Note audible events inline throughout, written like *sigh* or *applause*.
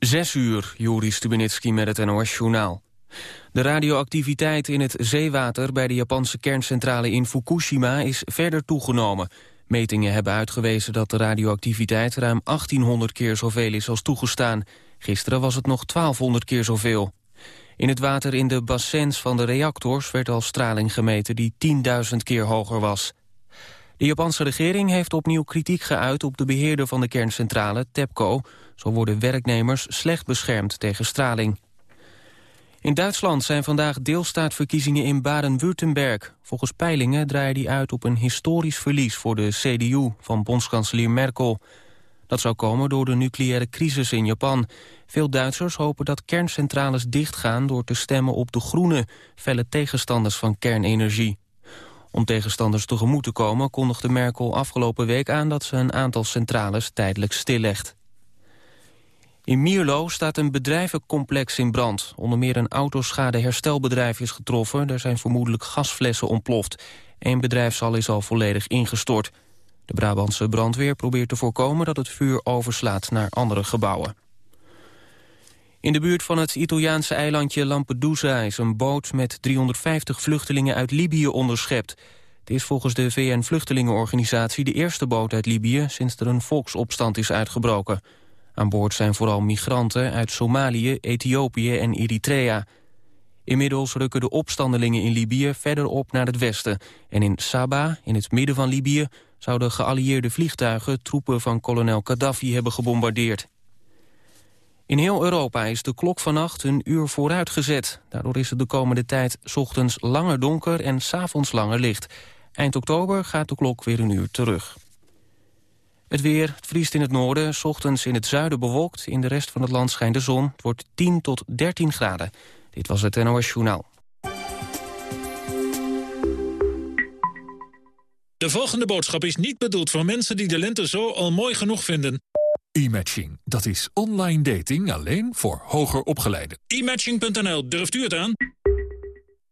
Zes uur, Juri Stubenitski met het NOS-journaal. De radioactiviteit in het zeewater bij de Japanse kerncentrale in Fukushima is verder toegenomen. Metingen hebben uitgewezen dat de radioactiviteit ruim 1800 keer zoveel is als toegestaan. Gisteren was het nog 1200 keer zoveel. In het water in de bassins van de reactors werd al straling gemeten die 10.000 keer hoger was. De Japanse regering heeft opnieuw kritiek geuit op de beheerder van de kerncentrale, TEPCO. Zo worden werknemers slecht beschermd tegen straling. In Duitsland zijn vandaag deelstaatverkiezingen in Baden-Württemberg. Volgens peilingen draaien die uit op een historisch verlies voor de CDU van bondskanselier Merkel. Dat zou komen door de nucleaire crisis in Japan. Veel Duitsers hopen dat kerncentrales dichtgaan door te stemmen op de groene, felle tegenstanders van kernenergie. Om tegenstanders tegemoet te komen kondigde Merkel afgelopen week aan dat ze een aantal centrales tijdelijk stillegt. In Mierlo staat een bedrijvencomplex in brand. Onder meer een autoschadeherstelbedrijf is getroffen. Er zijn vermoedelijk gasflessen ontploft. Eén bedrijfshal is al volledig ingestort. De Brabantse brandweer probeert te voorkomen dat het vuur overslaat naar andere gebouwen. In de buurt van het Italiaanse eilandje Lampedusa is een boot met 350 vluchtelingen uit Libië onderschept. Het is volgens de VN-vluchtelingenorganisatie de eerste boot uit Libië sinds er een volksopstand is uitgebroken. Aan boord zijn vooral migranten uit Somalië, Ethiopië en Eritrea. Inmiddels rukken de opstandelingen in Libië verder op naar het westen. En in Saba, in het midden van Libië, zouden geallieerde vliegtuigen troepen van kolonel Gaddafi hebben gebombardeerd. In heel Europa is de klok vannacht een uur vooruitgezet. Daardoor is het de komende tijd ochtends langer donker en s'avonds langer licht. Eind oktober gaat de klok weer een uur terug. Het weer, het vriest in het noorden, ochtends in het zuiden bewolkt. In de rest van het land schijnt de zon. Het wordt 10 tot 13 graden. Dit was het NOS Journaal. De volgende boodschap is niet bedoeld voor mensen die de lente zo al mooi genoeg vinden. E-matching, dat is online dating alleen voor hoger opgeleiden. E-matching.nl, durft u het aan?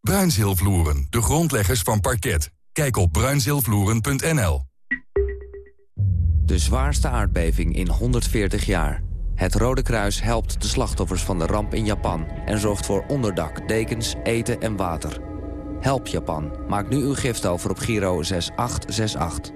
Bruinzeelvloeren, de grondleggers van parket. Kijk op bruinzeelvloeren.nl. De zwaarste aardbeving in 140 jaar. Het Rode Kruis helpt de slachtoffers van de ramp in Japan... en zorgt voor onderdak, dekens, eten en water. Help Japan. Maak nu uw gift over op Giro 6868.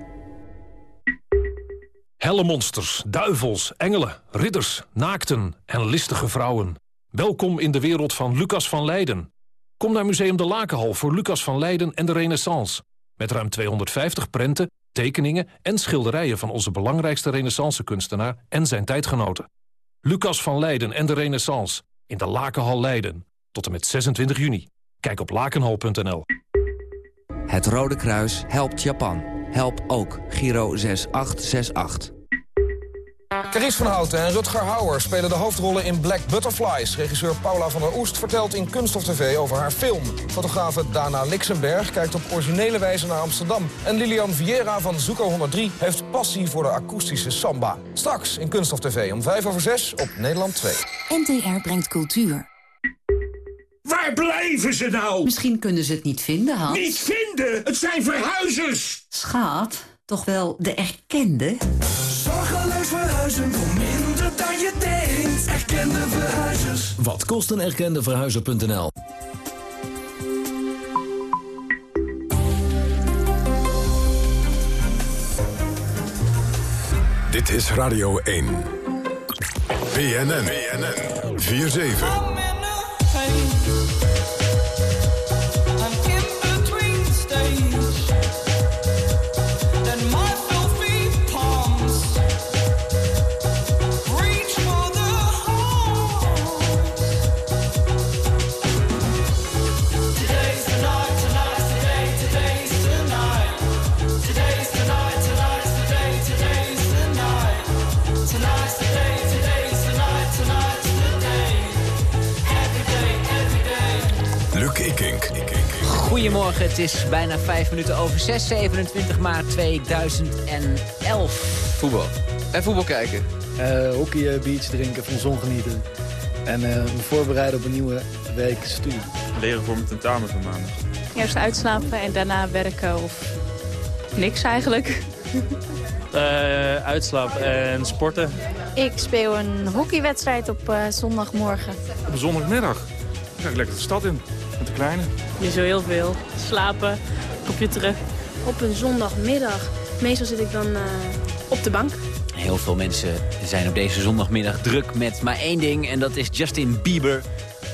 Helle monsters, duivels, engelen, ridders, naakten en listige vrouwen. Welkom in de wereld van Lucas van Leiden. Kom naar Museum de Lakenhal voor Lucas van Leiden en de Renaissance. Met ruim 250 prenten, tekeningen en schilderijen... van onze belangrijkste renaissance-kunstenaar en zijn tijdgenoten. Lucas van Leiden en de Renaissance in de Lakenhal Leiden. Tot en met 26 juni. Kijk op lakenhal.nl. Het Rode Kruis helpt Japan. Help ook Giro 6868. Caries van Houten en Rutger Hauer spelen de hoofdrollen in Black Butterflies. Regisseur Paula van der Oest vertelt in Kunststof TV over haar film. Fotografe Dana Lixenberg kijkt op originele wijze naar Amsterdam. En Lilian Vieira van Zuko 103 heeft passie voor de akoestische samba. Straks in Kunststof TV om 5 over 6 op Nederland 2. NTR brengt cultuur. Waar blijven ze nou? Misschien kunnen ze het niet vinden, Hans. Niet vinden? Het zijn verhuizers! Schaat, toch wel de erkende? Zorgeloos verhuizen voor minder dan je denkt. Erkende verhuizers. Wat kost een erkende verhuizer.nl? Dit is Radio 1. BNN. BNN. 4-7. Goedemorgen, het is bijna 5 minuten over 6, 27 maart 2011. Voetbal. En voetbal kijken. Uh, hockey, beach drinken, van zon genieten. En uh, me voorbereiden op een nieuwe week studie. Leren voor mijn tentamen van maandag. Eerst uitslapen en daarna werken of niks eigenlijk. *laughs* Uh, uitslaap en sporten. Ik speel een hockeywedstrijd op uh, zondagmorgen. Op zondagmiddag ga ik lekker de stad in met de kleine. Je zo heel veel. Slapen, computeren. Op een zondagmiddag. Meestal zit ik dan uh, op de bank. Heel veel mensen zijn op deze zondagmiddag druk met maar één ding... en dat is Justin Bieber.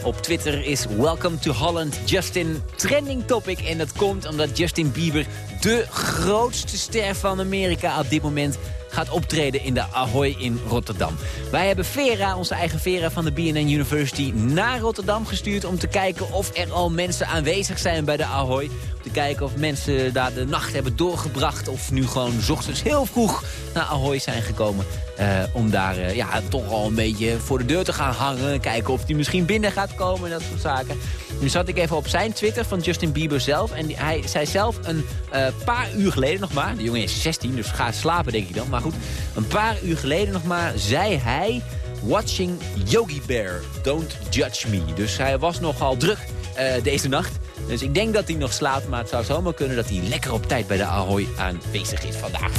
Op Twitter is Welcome to Holland Justin trending topic. En dat komt omdat Justin Bieber de grootste ster van Amerika op dit moment gaat optreden in de Ahoy in Rotterdam. Wij hebben Vera, onze eigen Vera van de BNN University, naar Rotterdam gestuurd... om te kijken of er al mensen aanwezig zijn bij de Ahoy. Om te kijken of mensen daar de nacht hebben doorgebracht... of nu gewoon ochtends heel vroeg naar Ahoy zijn gekomen... Uh, om daar uh, ja, toch al een beetje voor de deur te gaan hangen. Kijken of die misschien binnen gaat komen en dat soort zaken. Nu zat ik even op zijn Twitter van Justin Bieber zelf. En hij zei zelf een uh, paar uur geleden nog maar... de jongen is 16, dus ga slapen denk ik dan. Goed, een paar uur geleden nog maar zei hij... Watching Yogi Bear, don't judge me. Dus hij was nogal druk uh, deze nacht. Dus ik denk dat hij nog slaapt, maar het zou zomaar kunnen dat hij lekker op tijd bij de Ahoy aanwezig is vandaag.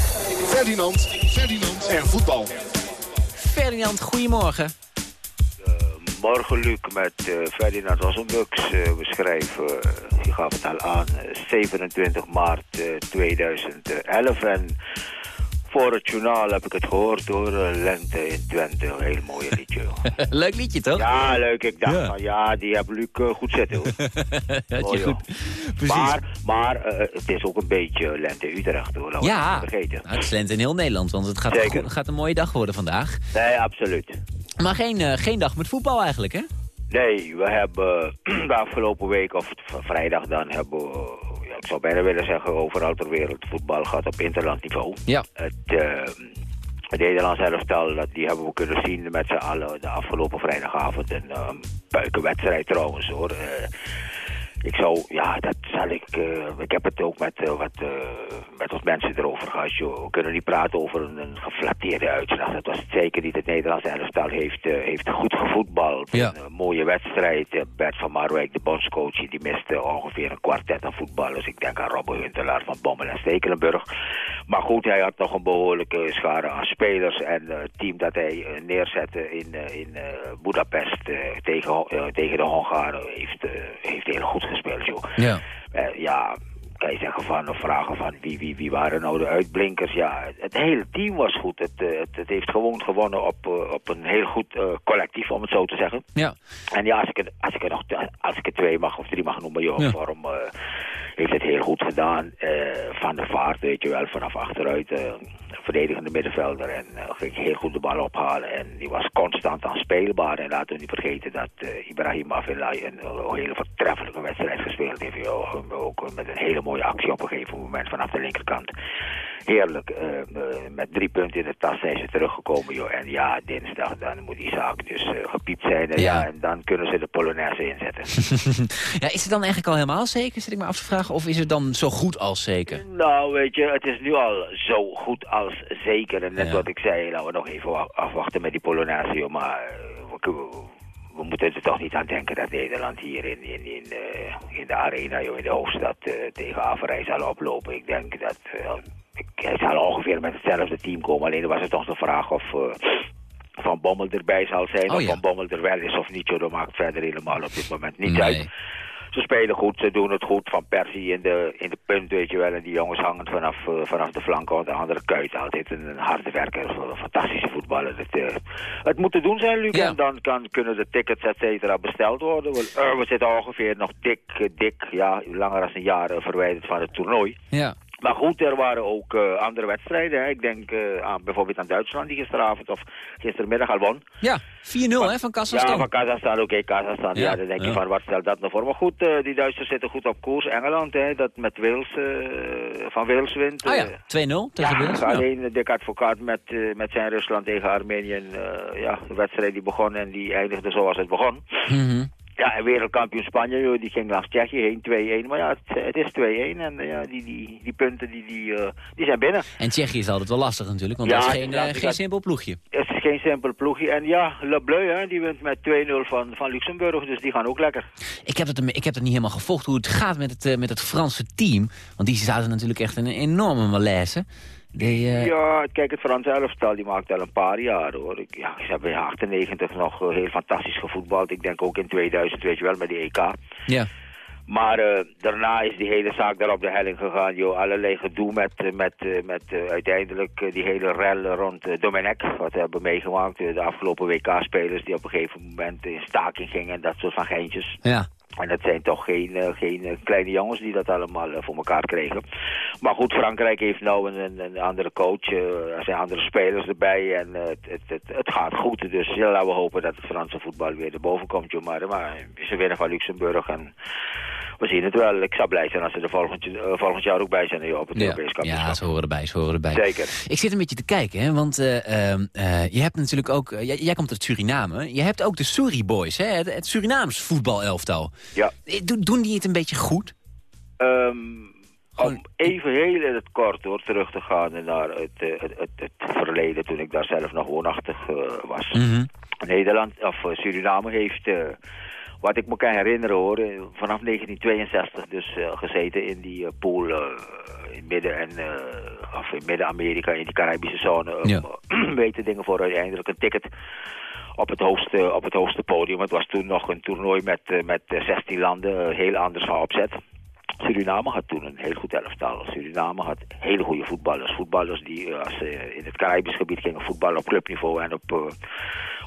Ferdinand, Ferdinand en voetbal. Ferdinand, goedemorgen. Morgen Luc met uh, Ferdinand Ossenbux. Uh, we schrijven, uh, je gaf het al aan, 27 maart 2011. En voor het journaal heb ik het gehoord door Lente in Twente. Een heel mooi liedje. *laughs* leuk liedje, toch? Ja, leuk. Ik dacht ja, van, ja die heb Luc goed zitten. Hoor. *laughs* Had je goed. Precies. Maar, maar het is ook een beetje Lente Utrecht, hoor. Laten ja, we vergeten. Nou, het is Lente in heel Nederland, want het gaat, het gaat een mooie dag worden vandaag. Nee, absoluut. Maar geen, uh, geen dag met voetbal eigenlijk, hè? Nee, we hebben *clears throat* de afgelopen week, of vrijdag dan, hebben we, ik zou bijna willen zeggen, overal ter wereld voetbal gehad op interlandniveau. Ja. Het, uh, het Nederlands elftal, dat, die hebben we kunnen zien met z'n allen de afgelopen vrijdagavond. Een uh, buikenwedstrijd trouwens, hoor. Ik zou, ja, dat zal ik, uh, ik heb het ook met, uh, wat, uh, met wat mensen erover gehad. Joh. We kunnen niet praten over een, een geflatteerde uitslag. Dat was het zeker niet. Het Nederlandse elftal heeft, heeft goed gevoetbald. Ja. Een mooie wedstrijd. Bert van Marwijk, de bondscoach, die miste ongeveer een kwartet aan voetballers. Ik denk aan Robbe Huntelaar van Bommel en Stekelenburg. Maar goed, hij had nog een behoorlijke schare aan spelers. En het team dat hij neerzette in, in Budapest tegen, tegen de Hongaren heeft, heeft heel goed gespeeld, joh. Ja. Uh, ja, kan je zeggen van, of vragen van wie, wie, wie waren nou de uitblinkers? Ja, het, het hele team was goed. Het, uh, het, het, heeft gewoon gewonnen op, uh, op een heel goed collectief, om het zo te zeggen. Ja. En ja, als ik, er, als ik er nog als ik er twee mag of drie mag noemen, joh, ja. vorm heeft het heel goed gedaan. van de vaart, weet je wel, vanaf achteruit verdedigende middenvelder. En uh, ging heel goed de bal ophalen. En die was constant aanspeelbaar. En laten we niet vergeten dat uh, Ibrahim Afellay een, hele voortreffelijke wedstrijd gespeeld heeft. Joh. Ook met een hele mooie actie op een gegeven moment vanaf de linkerkant. Heerlijk. Uh, met drie punten in de tas zijn ze teruggekomen. Joh. En ja, dinsdag dan moet die zaak dus gepiept zijn. En, ja. ja. en dan kunnen ze de Polonaise inzetten. *laughs* ja, is het dan eigenlijk al helemaal zeker, zit ik me af te vragen? Of is het dan zo goed als zeker? Nou, weet je, het is nu al zo goed als zeker. En net ja. wat ik zei, laten we nog even afwachten met die Polonaise. Maar we, we, moeten er toch niet aan denken dat Nederland hier in, in, in, uh, in de arena, joh, in de hoofdstad, uh, tegen Averij zal oplopen. Ik denk dat uh, hij zal ongeveer met hetzelfde team komen. Alleen was het toch de vraag of... Van Bommel erbij zal zijn, oh, of ja. Van Bommel er wel is of niet. Joh, dat maakt verder helemaal op dit moment niet nee. uit. Ze spelen goed, ze doen het goed. Van Persie in de, in de punt, weet je wel. En die jongens hangen vanaf, uh, vanaf de flanken. De andere kuit altijd een, een harde werker. Een fantastische voetballer. Het, uh, het moet te doen zijn, Luc. Ja. En dan kan, kunnen de tickets, et cetera, besteld worden. We, uh, we zitten ongeveer nog dik, dik, ja, langer dan een jaar verwijderd van het toernooi. Ja. Maar goed, er waren ook uh, andere wedstrijden. Hè. Ik denk uh, aan, bijvoorbeeld aan Duitsland die gisteravond of gistermiddag al won. Ja, 4-0 hè, van Kazachstan. Ja, van Kazachstan, oké, okay, Kazachstan. Ja, ja, dan denk ja. je van, wat stelt dat nou voor? Maar goed, uh, die Duitsers zitten goed op koers. Engeland, hè, dat met Wales, van Wales wint. Ah ja, 2-0 tegen ja, Wales. alleen ja. Dick Advocaat met, met zijn Rusland tegen Armenië. ja, de wedstrijd die begon en die eindigde zoals het begon. Mm -hmm. Ja, en wereldkampioen Spanje, joh, die ging langs Tsjechië heen 2-1. Maar ja, het, het is 2-1 en ja, die, die, die punten die, die, uh, die zijn binnen. En Tsjechië is altijd wel lastig natuurlijk, want ja, dat is geen, uh, geen dat, simpel ploegje. Het is geen simpel ploegje. En ja, Le Bleu, hè, die wint met 2-0 van, van Luxemburg, dus die gaan ook lekker. Ik heb het, ik heb het niet helemaal gevolgd hoe het gaat met het, uh, met het Franse team. Want die zaten natuurlijk echt in een enorme malaise. De, uh... Ja, kijk, het Franse elftal die maakt al een paar jaar hoor. Ik, ja, ze hebben in 98 nog uh, heel fantastisch gevoetbald. Ik denk ook in 2000, weet je wel, met die EK. Ja. Maar uh, daarna is die hele zaak daar op de helling gegaan. Joh. Allerlei gedoe met, met, met uiteindelijk die hele rel rond Domenech. Wat we hebben meegemaakt. de afgelopen WK-spelers die op een gegeven moment in staking gingen en dat soort van geintjes. Ja. En dat zijn toch geen, geen uh, kleine jongens die dat allemaal uh, voor elkaar kregen. Maar goed, Frankrijk heeft nou een, andere coach. er zijn andere spelers erbij en het, het, het, het, gaat goed. Dus laten we hopen dat het Franse voetbal weer erboven komt. Maar, maar ze winnen van Luxemburg en we zien het wel. Ik zou blij zijn als ze er volgend, volgend jaar ook bij zijn op het ja. Europees kampioenschap. Ja, ze horen erbij, ze horen erbij. Zeker. Ik zit een beetje te kijken, hè, want ehm, je hebt natuurlijk ook... Jij, jij, komt uit Suriname. Je hebt ook de Suri Boys, hè, het, het Surinaams voetbalelftal. Ja. Doen die het een beetje goed? Um, om even heel in het kort hoor, terug te gaan naar het, het, het, het verleden toen ik daar zelf nog woonachtig uh, was. Mm -hmm. Nederland, of Suriname heeft, uh, wat ik me kan herinneren hoor, vanaf 1962 dus gezeten in die pool in Midden- en of in Midden-Amerika, in die Caribische zone. Ja. *clears throat* weten dingen voor uiteindelijk een ticket op het, hoogste, op het hoogste podium. Het was toen nog een toernooi met, met 16 landen, heel anders van opzet. Suriname had toen een heel goed elftal. Suriname had hele goede voetballers. Voetballers die als ze in het Caribisch gebied gingen voetballen op clubniveau en op,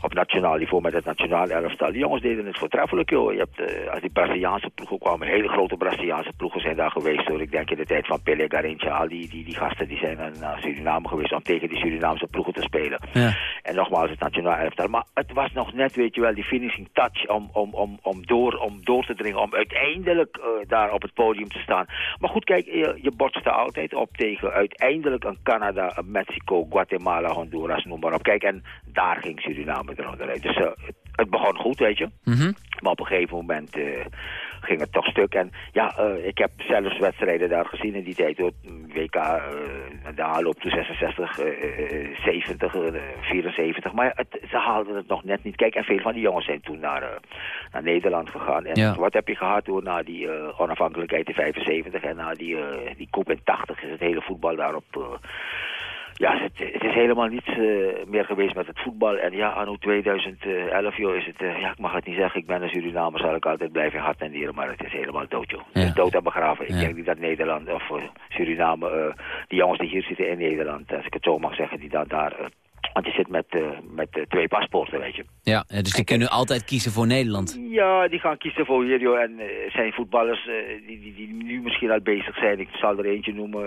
op nationaal niveau met het nationale elftal. Die jongens deden het voortreffelijk, joh. Je hebt, uh, als die Braziliaanse ploegen kwamen, hele grote Braziliaanse ploegen zijn daar geweest, hoor. Ik denk in de tijd van Pele Garincha, al die, die, die gasten die zijn naar Suriname geweest om tegen die Surinaamse ploegen te spelen. Ja. En nogmaals, het nationale elftal. Maar het was nog net, weet je wel, die finishing touch om, om, om, om, door, om door te dringen, om uiteindelijk uh, daar op het podium te staan. Maar goed, kijk, je, je botst er altijd op tegen uiteindelijk een Canada, een Mexico, Guatemala, Honduras, noem maar op. Kijk, en daar ging Suriname Dus uh, het, begon goed, weet je. Mm -hmm. Maar op een gegeven moment uh, ging het toch stuk. En ja, uh, ik heb zelfs wedstrijden daar gezien in die tijd. Hoor. WK, de aanloop toen 66, 70, 74. Maar het, ze haalden het nog net niet. Kijk, en veel van die jongens zijn toen naar, naar Nederland gegaan. En ja. wat heb je gehad hoor, na die onafhankelijkheid in 75 en na die, die koep in 80 is het hele voetbal daarop ja, het, het, is helemaal niets uh, meer geweest met het voetbal. En ja, anno 2011 joh, is het, uh, ja, ik mag het niet zeggen, ik ben een Surinamer, zal ik altijd blijven hart en dieren, maar het is helemaal dood joh. Ja. Het is dood en begraven. Ja. Ik denk niet dat Nederland of uh, Suriname, die jongens die hier zitten in Nederland, als ik het zo mag zeggen, die dan daar... want je zit met, met twee paspoorten, weet je. Ja, dus die kunnen altijd kiezen voor Nederland. Ja, die gaan kiezen voor hier, joh. En zijn voetballers die, die, die nu misschien al bezig zijn. Ik zal er eentje noemen...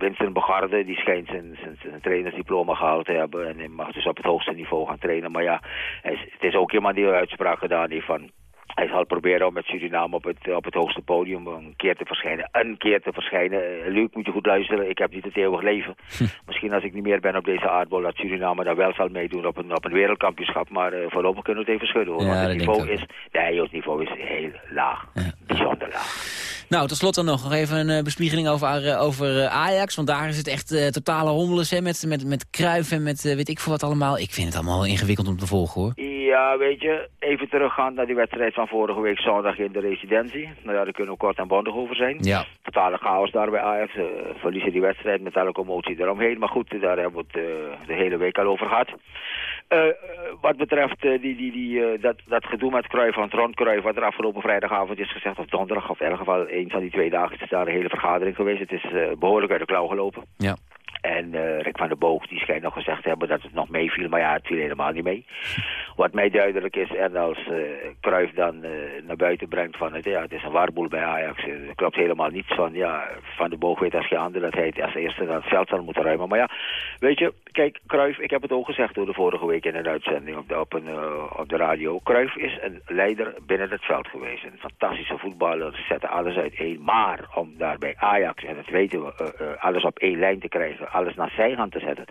Winston Bogarde, die schijnt zijn, zijn, trainersdiploma gehaald te hebben. En hij mag dus op het hoogste niveau gaan trainen. Maar ja, het is ook iemand die een uitspraak gedaan heeft van... Hij zal proberen om met Suriname op het, op het hoogste podium een keer te verschijnen. Een keer te verschijnen. Luc, moet je goed luisteren. Ik heb niet het eeuwig leven. Hm. Misschien als ik niet meer ben op deze aardbol... dat Suriname daar wel zal meedoen op een, op een wereldkampioenschap. Maar uh, voorlopig kunnen we het even schudden. Hoor. Ja, Want het niveau is... Nee, het niveau is heel laag. Ja. Bijzonder laag. Nou, tot slot dan nog even een uh, bespiegeling over, over Ajax. Want daar is het echt uh, totale hommeles hè, met, met, met Kruif en met weet ik veel wat allemaal. Ik vind het allemaal ingewikkeld om te volgen hoor. Ja, weet je, even teruggaan naar die wedstrijd van vorige week zondag in de residentie. Nou ja, daar kunnen we kort en bondig over zijn. Ja. Totale chaos daar bij Ajax. Uh, verliezen die wedstrijd met alle commotie eromheen. Maar goed, daar hebben we het uh, de hele week al over gehad. Uh, wat betreft die, die, die, dat, dat gedoe met Cruijff, van Ron Cruijff, wat er afgelopen vrijdagavond is gezegd, of donderdag, of in elk geval een van die twee dagen is daar een hele vergadering geweest. Het is behoorlijk uit de klauw gelopen. Ja. En uh, Rick van der Boog die schijnt nog gezegd te hebben dat het nog meeviel, maar ja, het viel helemaal niet mee. *laughs* Wat mij duidelijk is, en als uh, Cruijff dan uh, naar buiten brengt van het, ja, het is een warboel bij Ajax, er klopt helemaal niets van, ja, Van der Boog weet als geen ander dat hij als eerste het veld zal moeten ruimen. Maar ja, weet je, kijk, Cruijff, ik heb het ook gezegd door de vorige week in een uitzending op de, op, een, op de radio. Cruijff is een leider binnen het veld geweest, een fantastische voetballer, zette alles uiteen. Maar om daar bij Ajax, en dat weten we, alles op één lijn te krijgen, alles naar zijn hand te zetten.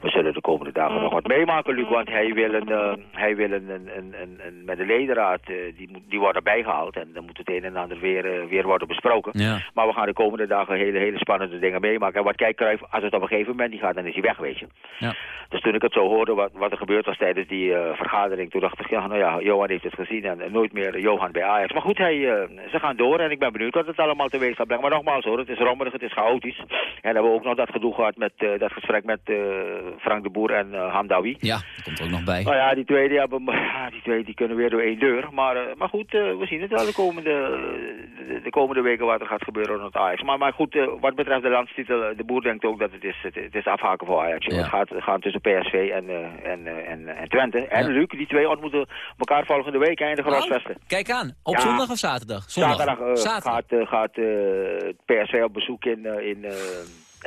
We zullen de komende dagen nog wat meemaken, Luc, want hij wil een, uh, hij wil een, een, een, een, met de ledenraad, eh, die, moet, die worden bijgehaald. En dan moet het een en ander weer, eh, weer worden besproken. Ja. Maar we gaan de komende dagen hele, hele spannende dingen meemaken. En wat kijkt Cruijff, als het op een gegeven moment niet gaat, dan is hij weg, weet je. Ja. Dus toen ik het zo hoorde, wat, wat er gebeurd was tijdens die eh, vergadering, toen dacht ik, ja, nou ja, Johan heeft het gezien en eh, nooit meer Johan bij Ajax. Maar goed, hij, eh, ze gaan door en ik ben benieuwd wat het allemaal teweeg zal brengen. Maar nogmaals hoor, het is rommelig, het is chaotisch. En hebben we ook nog dat gedoe gehad met eh, dat gesprek met eh, Frank de Boer en eh Hamdawi. Ja, dat komt er ook nog bij. Nou ja, die twee, die, hebben, *laughs* die, twee die kunnen weer door één deur. Maar, maar goed, we zien het wel de komende, de, de komende weken wat er gaat gebeuren rond Ajax. Maar, maar goed, wat betreft de landstitel, de boer denkt ook dat het is, het, het is afhaken voor Ajax. Ja. Het gaat, gaat tussen PSV en, en, en, en Twente. En Ja. Luc, die twee ontmoeten elkaar volgende week in de Oh. Kijk aan. Op Ja. zondag of zaterdag? Zondag. Zaterdag, Zaterdag. gaat, gaat PSV op bezoek in, in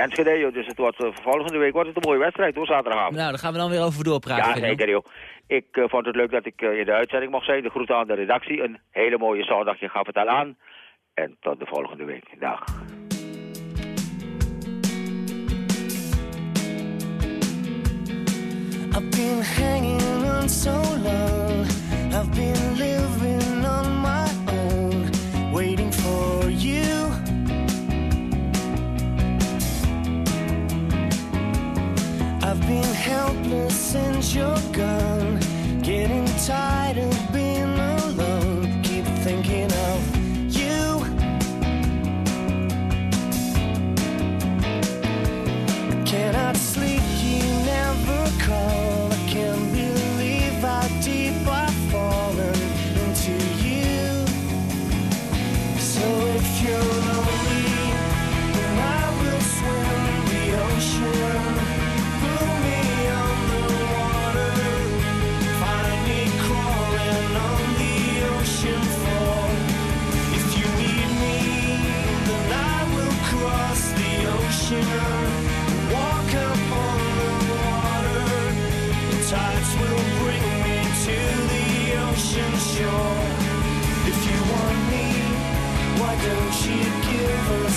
Enschede. joh. Dus het wordt, eh, volgende week wordt het een mooie wedstrijd hoor, zaterdagavond. Nou, daar gaan we dan weer over doorpraten. Ja, zeker joh. Ik eh, vond het leuk dat ik eh, in de uitzending mocht zijn. De groeten aan de redactie. Een hele mooie zondag. Je gaf het al aan. En tot de volgende week. Dag. I've been hanging on so long. I've been Been helpless since you're gone, getting tired of being alone. Keep thinking of you. I cannot sleep, you never call. I can't believe how deep I've fallen into you. So if you're lonely, then I will swim the ocean. Don't you give a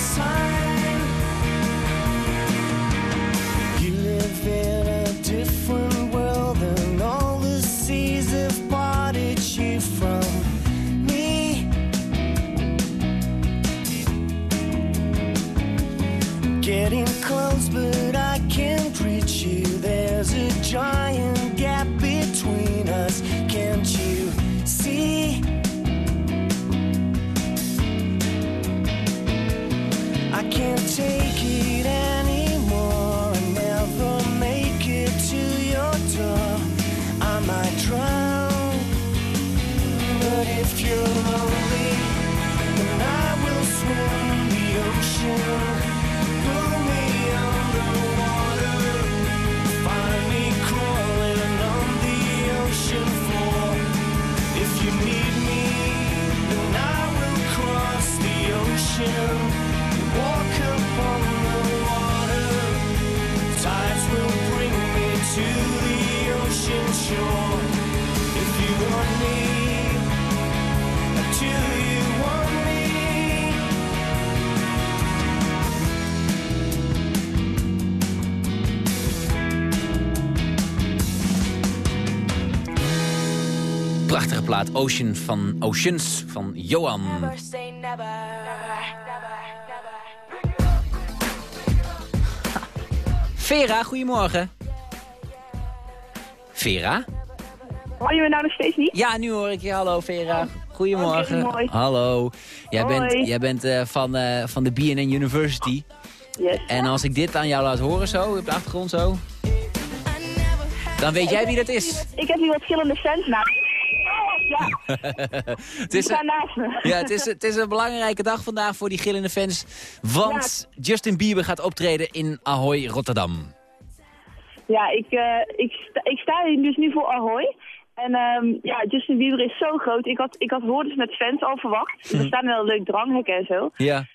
Ocean van Oceans van Johan. Vera, goedemorgen. Vera? Hoor je me nou nog steeds niet? Ja, nu hoor ik je. Hallo Vera. Goedemorgen. Oké, mooi. Hallo. Jij Hoi. bent, jij bent eh, van, eh, van de BNN University. Yes. En als ik dit aan jou laat horen zo, op de achtergrond zo... Dan weet jij wie dat is. Ik heb hier wat verschillende fans naast. Ja, *laughs* het, is een, ja, het, is, het is een belangrijke dag vandaag voor die gillende fans. Want Justin Bieber gaat optreden in Ahoy, Rotterdam. Ja, ik, eh, ik, sta, ik sta hier dus nu voor Ahoy. En ehm, ja, Justin Bieber is zo groot. Ik had, ik had woordens met fans al verwacht. Er staan wel leuk dranghek en zo. Ja.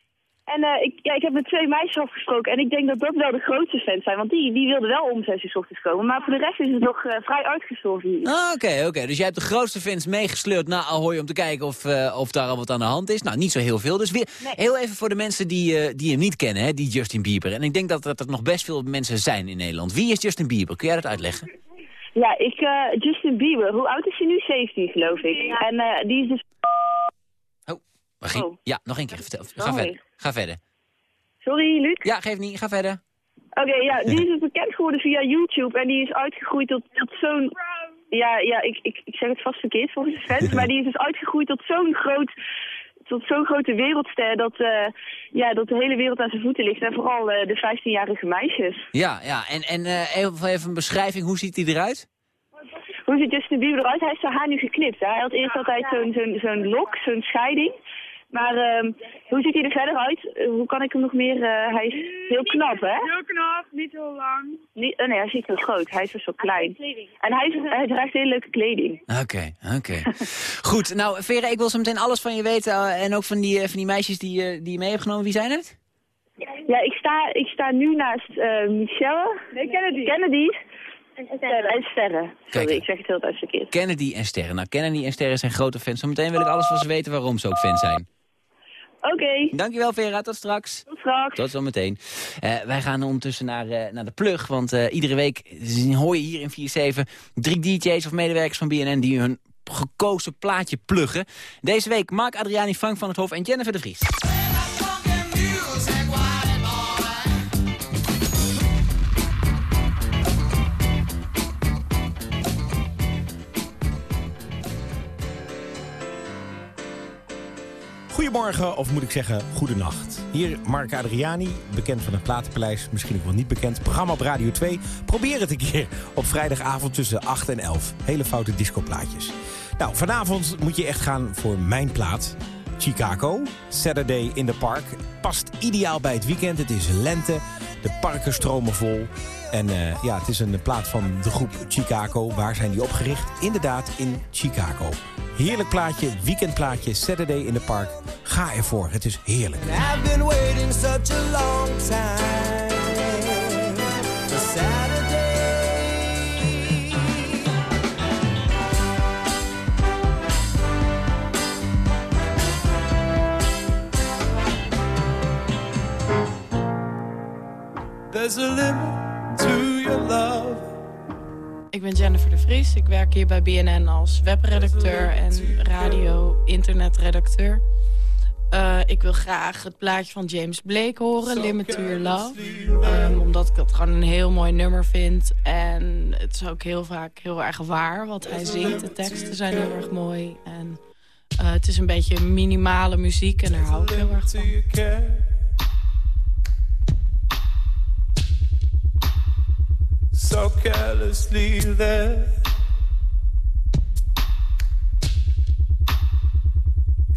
En eh, ik, ja, ik heb met twee meisjes afgesproken. En ik denk dat dat wel de grootste fans zijn. Want die, die wilden wel om zes uur 's ochtends komen. Maar voor de rest is het nog eh, vrij uitgestorven hier. Ah, Oké, oké. Dus jij hebt de grootste fans meegesleurd naar Ahoy om te kijken of, eh, of daar al wat aan de hand is. Nou, niet zo heel veel. Dus weer heel even voor de mensen die, eh, die hem niet kennen, hè, die Justin Bieber. En ik denk dat, dat er nog best veel mensen zijn in Nederland. Wie is Justin Bieber? Kun jij dat uitleggen? Ja, ik, eh, Justin Bieber. Hoe oud is hij nu? 17, geloof ik. En eh, die is dus... Maar ging- Oh. Ja, nog één keer. Vertel. Ga Sorry. verder. Ga verder. Sorry, Luc? Ja, geef niet. Ga verder. Oké, ja, *laughs* die is dus bekend geworden via YouTube. En die is uitgegroeid tot, tot zo'n... Ja, ja ik, ik, ik zeg het vast verkeerd volgens de fans. *laughs* maar die is dus uitgegroeid tot zo'n groot... Tot zo'n grote wereldster dat, eh, ja, dat de hele wereld aan zijn voeten ligt. En vooral eh, de 15-jarige meisjes. Ja, ja. En, en eh, even, even een beschrijving. Hoe ziet hij eruit? Hoe ziet Justin Bieber eruit? Hij heeft zijn haar nu geknipt. Hè? Hij had eerst altijd zo'n zo'n zo'n lok, zo'n scheiding. Maar ehm, hoe ziet hij er verder uit? Eh, hoe kan ik hem nog meer... eh, hij is heel knap, hè? Heel knap, niet heel lang. Niet, oh nee, hij is niet heel groot. Hij is dus zo klein. En hij, is, hij draagt hele leuke kleding. Oké, oké. Goed, nou Vera, ik wil zo meteen alles van je weten. eh, en ook van die, eh, van die meisjes die, eh, die je mee hebt genomen. Wie zijn het? Ja, ik sta, ik sta nu naast eh, Michelle. Nee, Kennedy. Kennedy. En Sterren. En Sterren. Sorry, ik zeg het heel tijd verkeerd. Kennedy en Sterren. Nou, Kennedy en Sterren zijn grote fans. Zometeen wil ik alles van ze weten waarom ze ook fan zijn. Oké. Dankjewel Vera, tot straks. Tot straks. Tot zometeen. Eh, wij gaan ondertussen naar, eh, naar de plug. Want eh, iedere week hoor je hier in 4-7 drie DJ's of medewerkers van BNN... die hun gekozen plaatje pluggen. Deze week Mark Adriani, Frank van het Hof en Jennifer de Vries. Goedemorgen, of moet ik zeggen, goedenacht. Hier Mark Adriani, bekend van het Platenpaleis, misschien ook wel niet bekend. Programma op Radio 2. Probeer het een keer op vrijdagavond tussen 8 en 11. Hele foute discoplaatjes. Nou, vanavond moet je echt gaan voor mijn plaat. Chicago, Saturday in the Park. Past ideaal bij het weekend. Het is lente, de parken stromen vol. En eh, ja, het is een plaat van de groep Chicago. Waar zijn die opgericht? Inderdaad, in Chicago. Heerlijk plaatje, weekendplaatje, Saturday in the Park. Ga ervoor, het is heerlijk. There's a limit to your love. Ik ben Jennifer de Vries. Ik werk hier bij BNN als webredacteur en radio-internetredacteur. Eh, ik wil graag het plaatje van James Blake horen, Limit to Your Love. Ehm, omdat ik dat gewoon een heel mooi nummer vind. En het is ook heel vaak heel erg waar wat hij zingt. De teksten zijn heel erg mooi. En eh, het is een beetje minimale muziek en daar hou ik heel erg van. So carelessly there.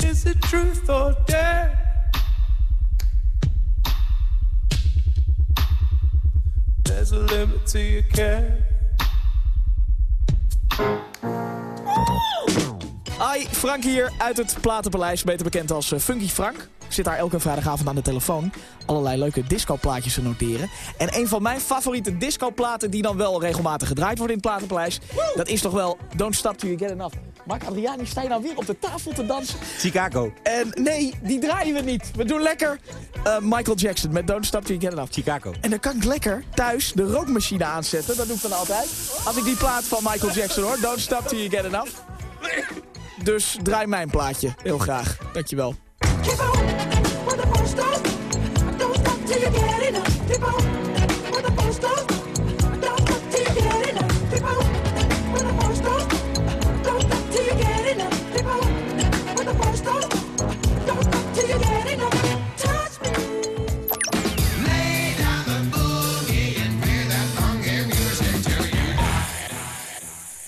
Is it truth or dare? There's a limit to your care. Hi, Frank hier uit het Platenpaleis, beter bekend als eh, Funky Frank. Ik zit daar elke vrijdagavond aan de telefoon allerlei leuke discoplaatjes te noteren. En een van mijn favoriete discoplaten die dan wel regelmatig gedraaid wordt in het Platenpaleis... dat is toch wel Don't Stop Till You Get Enough. Mark Adriani, sta je nou weer op de tafel te dansen? Chicago. En nee, die draaien we niet. We doen lekker eh, Michael Jackson met Don't Stop Till You Get Enough. Chicago. En dan kan ik lekker thuis de rookmachine aanzetten. Dat doe ik dan altijd. Als ik die plaat van Michael Jackson hoor. Don't Stop Till You Get Enough. Dus draai mijn plaatje. Heel graag. Dankjewel.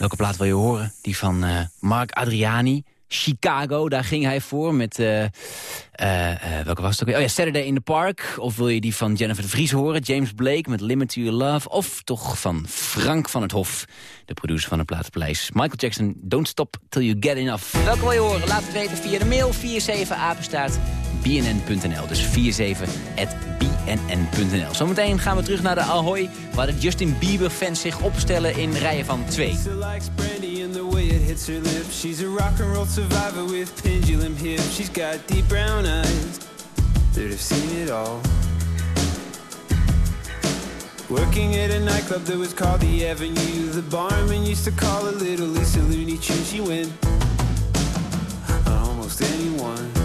Welke plaat wil je horen? Die van eh, Mark Adriani. Chicago, daar ging hij voor met... eh, eh, eh, welke was het ook weer? Oh ja, Saturday in the Park. Of wil je die van Jennifer de Vries horen? James Blake met Limit to Your Love. Of toch van Frank van het Hof, de producer van het Platenpaleis. Michael Jackson, Don't Stop Till You Get Enough. Welke wil je horen? Laat het weten via de mail 47 apenstaat bnn.nl. Dus 47.bnn.nl. Zometeen gaan we terug naar de Ahoy... waar de Justin Bieber-fans zich opstellen in rijen van twee. She likes brandy and the way it hits her lips. She's a rock and roll survivor with pendulum hips. She's got deep brown eyes that have seen it all. Working at a nightclub that was called the Avenue. The barman used to call her little Lisa Looney Tune. She went almost anyone.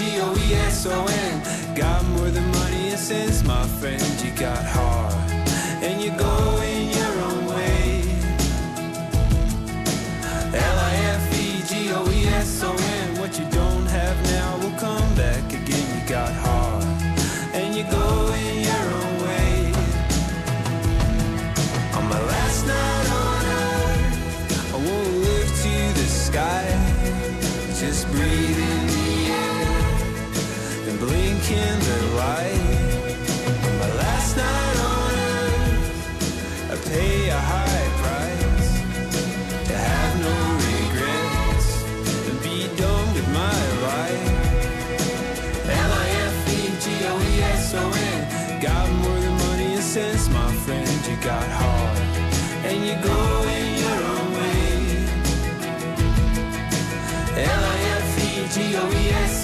L-I-F-E-G-O-E-S-O-N. Got more than money and sense, my friend. You got heart, and you go in your own way. L-I-F-E-G-O-E-S-O-N. What you don't have now will come back again. You got heart, and you go in your own way. On my last night on earth, I won't look to the sky. Just breathe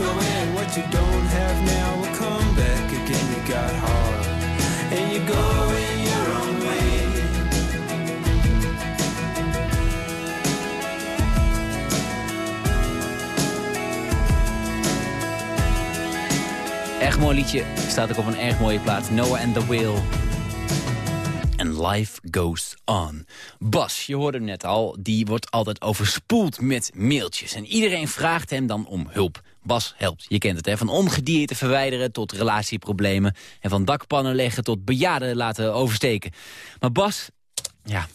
L-I-F-E-G-O-E-S-O-N What you don't have now will come back again. You got heart and you go in your own way. Erg mooi liedje. Staat ook op een erg mooie plaat. Noah and the Whale. And life goes on. Bas, je hoorde hem net al, die wordt altijd overspoeld met mailtjes. En iedereen vraagt hem dan om hulp. Bas helpt, je kent het hè. Van ongedierte verwijderen tot relatieproblemen. En van dakpannen leggen tot bejaarden laten oversteken. Maar Bas, ja,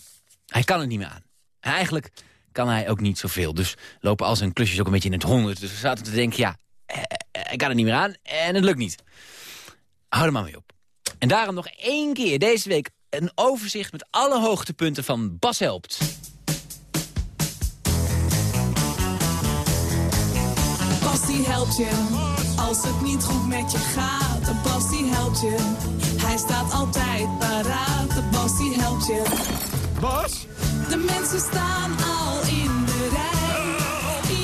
hij kan het niet meer aan. En eigenlijk kan hij ook niet zoveel. Dus lopen al zijn klusjes ook een beetje in het honderd. Dus we zaten te denken, ja, eh, hij kan het niet meer aan en het lukt niet. Hou er maar mee op. En daarom nog één keer deze week een overzicht met alle hoogtepunten van Bas Helpt. Bas die helpt je als het niet goed met je gaat. De Bas die helpt je, hij staat altijd paraat. De Bas die helpt je. Bas? De mensen staan al in de rij.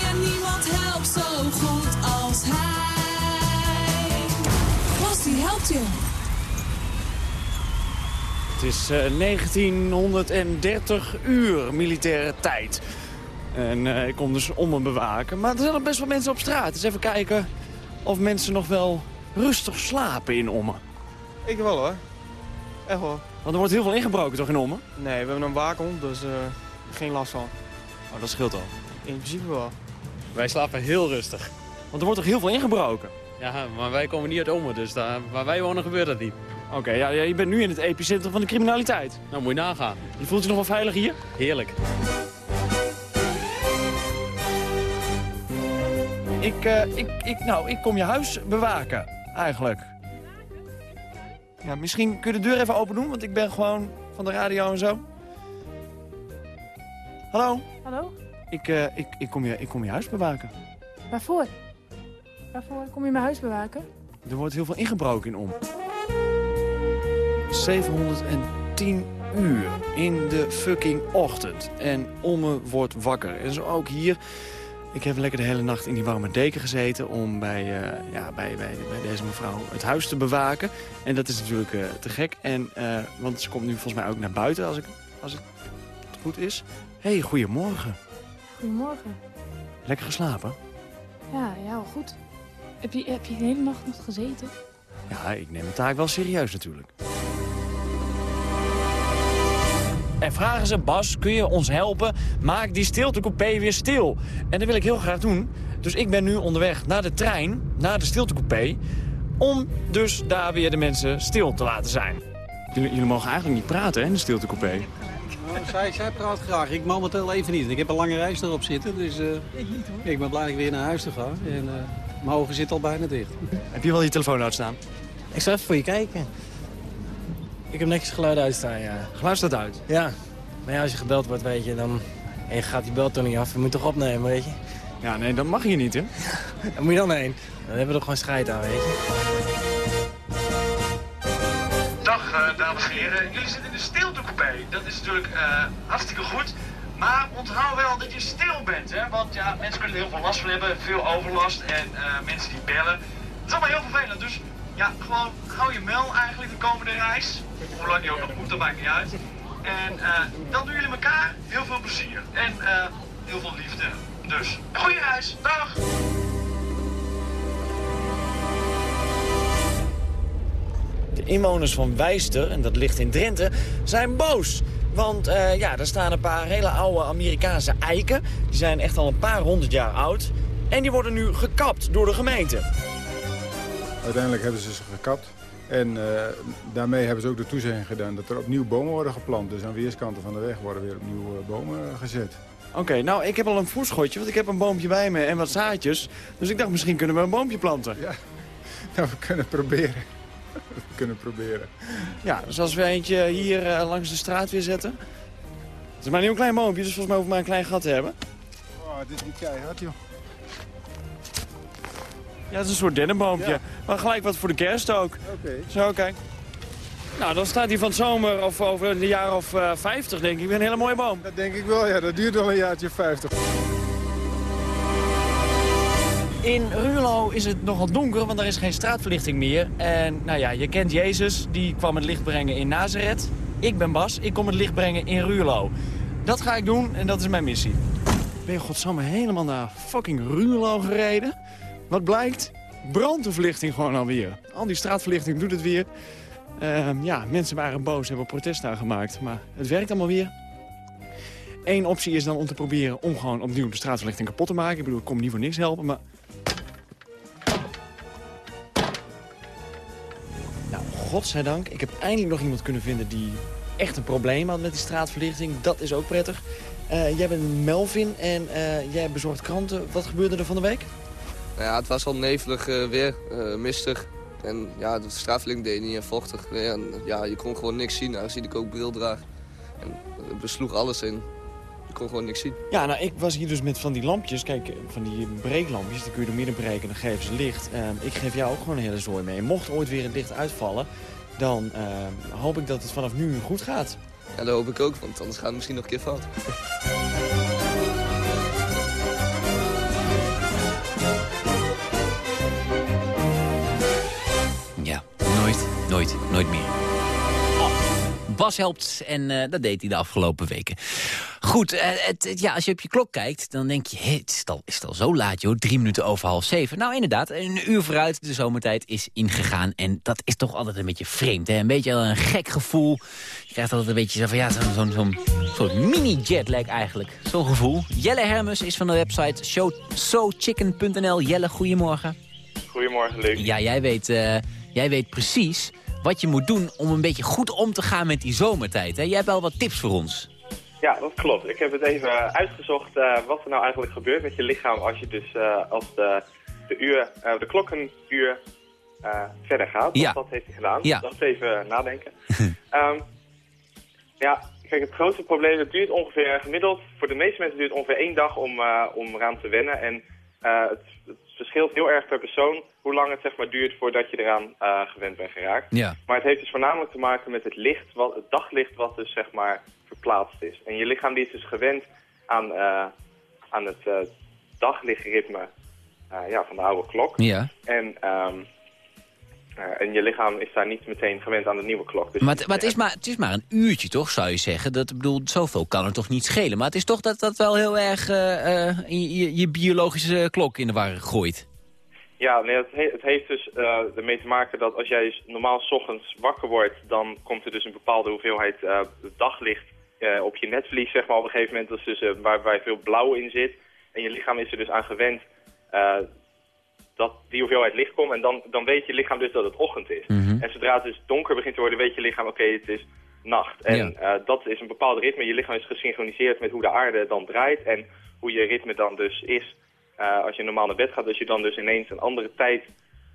Ja, niemand helpt zo goed als hij. Bas die helpt je. Het is eh, 1930 uur militaire tijd. En eh, ik kom dus om me bewaken. Maar er zijn nog best wel mensen op straat. Dus even kijken of mensen nog wel rustig slapen in Ommen. Ik wel hoor. Echt wel. Want er wordt heel veel ingebroken toch in Ommen? Nee, we hebben een waakhond, dus eh, geen last van. Oh, dat scheelt al. In principe wel. Wij slapen heel rustig. Want er wordt toch heel veel ingebroken? Ja, maar wij komen niet uit Ommen, dus daar, waar wij wonen gebeurt dat niet. Oké, ja, ja, je bent nu in het epicentrum van de criminaliteit. Nou, moet je nagaan. Je voelt je nog wel veilig hier? Heerlijk. Ik, eh, ik, ik, nou, ik kom je huis bewaken, eigenlijk. Ja, misschien kun je de deur even open doen, want ik ben gewoon van de radio en zo. Hallo? Hallo? Ik, eh, ik, ik, kom, je, ik kom je huis bewaken. Waarvoor? Waarvoor kom je mijn huis bewaken? Er wordt heel veel ingebroken in om. 710 uur in de fucking ochtend. En Omme wordt wakker. En zo ook hier Ik heb lekker de hele nacht in die warme deken gezeten... om bij, eh, ja, bij, bij, bij deze mevrouw het huis te bewaken. En dat is natuurlijk eh, te gek. En, eh, want ze komt nu volgens mij ook naar buiten, als, ik, als het goed is. hey, goedemorgen. Goedemorgen. Lekker geslapen? Ja, ja, wel goed. Heb je, heb je de hele nacht nog gezeten? Ja, ik neem de taak wel serieus natuurlijk. En vragen ze, Bas, kun je ons helpen? Maak die stiltecoupé weer stil. En dat wil ik heel graag doen. Dus ik ben nu onderweg naar de trein, naar de stiltecoupé... om dus daar weer de mensen stil te laten zijn. Jullie, jullie mogen eigenlijk niet praten, hè, in de stiltecoupé. Nou, zij, zij praat graag. Ik momenteel even niet. Ik heb een lange reis erop zitten. Dus eh, ik ben blij dat ik weer naar huis te gaan. En eh, mijn ogen zitten al bijna dicht. Heb je wel je telefoon uitstaan? Ik zal even voor je kijken. Ik heb netjes geluid uitstaan, ja. Geluid staat uit? Ja. Maar ja, als je gebeld wordt, weet je, dan... En je gaat die bel toch niet af. Je moet toch opnemen, weet je. Ja, nee, dat mag je niet, hè? *laughs* Daar moet je dan heen. Dan hebben we er gewoon scheid aan, weet je. Dag, eh, dames en heren. Jullie zitten in de stiltecoupé. Dat is natuurlijk eh, hartstikke goed. Maar onthoud wel dat je stil bent, hè? Want ja, mensen kunnen er heel veel last van hebben. Veel overlast en eh, mensen die bellen. Het is allemaal heel vervelend. Dus ja, gewoon hou je mel eigenlijk de komende reis. Hoe lang die ook nog moet, dat maakt niet uit. En eh, dan doen jullie elkaar heel veel plezier. En eh, heel veel liefde. Dus, goeie reis. Dag! De inwoners van Wijster, en dat ligt in Drenthe, zijn boos. Want eh, ja, er staan een paar hele oude Amerikaanse eiken. Die zijn echt al een paar honderd jaar oud. En die worden nu gekapt door de gemeente. Uiteindelijk hebben ze ze gekapt. En eh, daarmee hebben ze ook de toezegging gedaan dat er opnieuw bomen worden geplant. Dus aan weerskanten van de weg worden weer opnieuw eh, bomen gezet. Oké, nou, ik heb al een voorschotje, want ik heb een boompje bij me en wat zaadjes. Dus ik dacht, misschien kunnen we een boompje planten. Ja, *laughs* nou, we kunnen proberen. *laughs* we kunnen proberen. Ja, dus als we eentje hier eh, langs de straat weer zetten. Het is maar niet een klein boompje, dus volgens mij hoeft maar een klein gat te hebben. Oh, dit is niet keihard, joh. Ja, het is een soort dennenboompje. Ja. Maar gelijk wat voor de kerst ook. Oké. Zo, kijk. Nou, dan staat hij van het zomer of over een jaar of eh 50, denk ik. Een hele mooie boom. Dat denk ik wel, ja. Dat duurt wel een jaartje 50. In Ruurlo is het nogal donker, want er is geen straatverlichting meer. En nou ja, je kent Jezus, die kwam het licht brengen in Nazareth. Ik ben Bas, ik kom het licht brengen in Ruurlo. Dat ga ik doen en dat is mijn missie. Ben je godsamme helemaal naar fucking Ruurlo gereden? Wat blijkt? Brandverlichting gewoon alweer. Al die straatverlichting doet het weer. Ehm, ja, mensen waren boos, hebben protest aangemaakt. Maar het werkt allemaal weer. Eén optie is dan om te proberen om gewoon opnieuw de straatverlichting kapot te maken. Ik bedoel, ik kom niet voor niks helpen, maar... Nou, godzijdank. Ik heb eindelijk nog iemand kunnen vinden die echt een probleem had met die straatverlichting. Dat is ook prettig. Eh, jij bent Melvin en eh, jij bezorgt kranten. Wat gebeurde er van de week? Nou ja, het was al nevelig eh, weer, eh, mistig. En ja, de straatverlichting deed niet en vochtig. Nee, en, ja, je kon gewoon niks zien, aangezien ik ook bril draag. En het besloeg alles in. Je kon gewoon niks zien. Ja, nou, ik was hier dus met van die lampjes. Kijk, van die breeklampjes. Dan kun je door midden breken en dan geven ze licht. Ehm, ik geef jou ook gewoon een hele zooi mee. Mocht ooit weer het licht uitvallen, dan ehm, hoop ik dat het vanaf nu goed gaat. Ja, dat hoop ik ook, want anders gaat het misschien nog een keer fout. Nooit, nooit, meer. Bas helpt en eh, dat deed hij de afgelopen weken. Goed, eh, het, het- ja, als je op je klok kijkt, dan denk je... Het is al, is het al zo laat, joh, drie minuten over half zeven. Nou, inderdaad, een uur vooruit, de zomertijd is ingegaan. En dat is toch altijd een beetje vreemd, hè? Een beetje een gek gevoel. Je krijgt altijd een beetje zo van, ja, zo'n zo'n zo'n soort mini-jetlag eigenlijk. Zo'n gevoel. Jelle Hermes is van de website show, sochicken.nl. Jelle, goedemorgen. Goedemorgen, Luc. Ja, jij weet, eh, jij weet precies wat je moet doen om een beetje goed om te gaan met die zomertijd. Hè? Jij hebt wel wat tips voor ons. Ja, dat klopt. Ik heb het even uitgezocht eh, wat er nou eigenlijk gebeurt met je lichaam als je dus eh, als de, de, uur, eh, de klok een uur verder gaat. Ja. Dat heeft hij gedaan. Ja. Dat even nadenken. *laughs* Ehm, ja, kijk, het grootste probleem, het duurt ongeveer gemiddeld, voor de meeste mensen duurt het ongeveer één dag om, om eraan te wennen. En het, het verschilt heel erg per persoon hoe lang het zeg maar duurt voordat je eraan eh, gewend bent geraakt. Ja. Maar het heeft dus voornamelijk te maken met het licht, wat, het daglicht wat dus zeg maar verplaatst is. En je lichaam die is dus gewend aan, eh, aan het, eh, daglichtritme ja, van de oude klok. Ja. En, ehm, eh, en je lichaam is daar niet meteen gewend aan de nieuwe klok. Dus Maar, het, maar het, is maar het is maar een uurtje, toch, zou je zeggen? Dat, bedoel, zoveel kan er toch niet schelen? Maar het is toch dat dat wel heel erg je, je- je biologische klok in de war gooit. Ja, nee, het, he- het heeft dus eh, ermee te maken dat als jij dus normaal 's ochtends wakker wordt, dan komt er dus een bepaalde hoeveelheid eh, daglicht eh, op je netvlies, zeg maar, op een gegeven moment. Dat is dus, waar, waar veel blauw in zit. En je lichaam is er dus aan gewend dat die hoeveelheid licht komt. En dan, dan weet je lichaam dus dat het ochtend is. En zodra het dus donker begint te worden, weet je lichaam, oké, het is nacht. En dat is een bepaald ritme. Je lichaam is gesynchroniseerd met hoe de aarde dan draait en hoe je ritme dan dus is. Eh, als je normaal naar bed gaat, als je dan dus ineens een andere tijd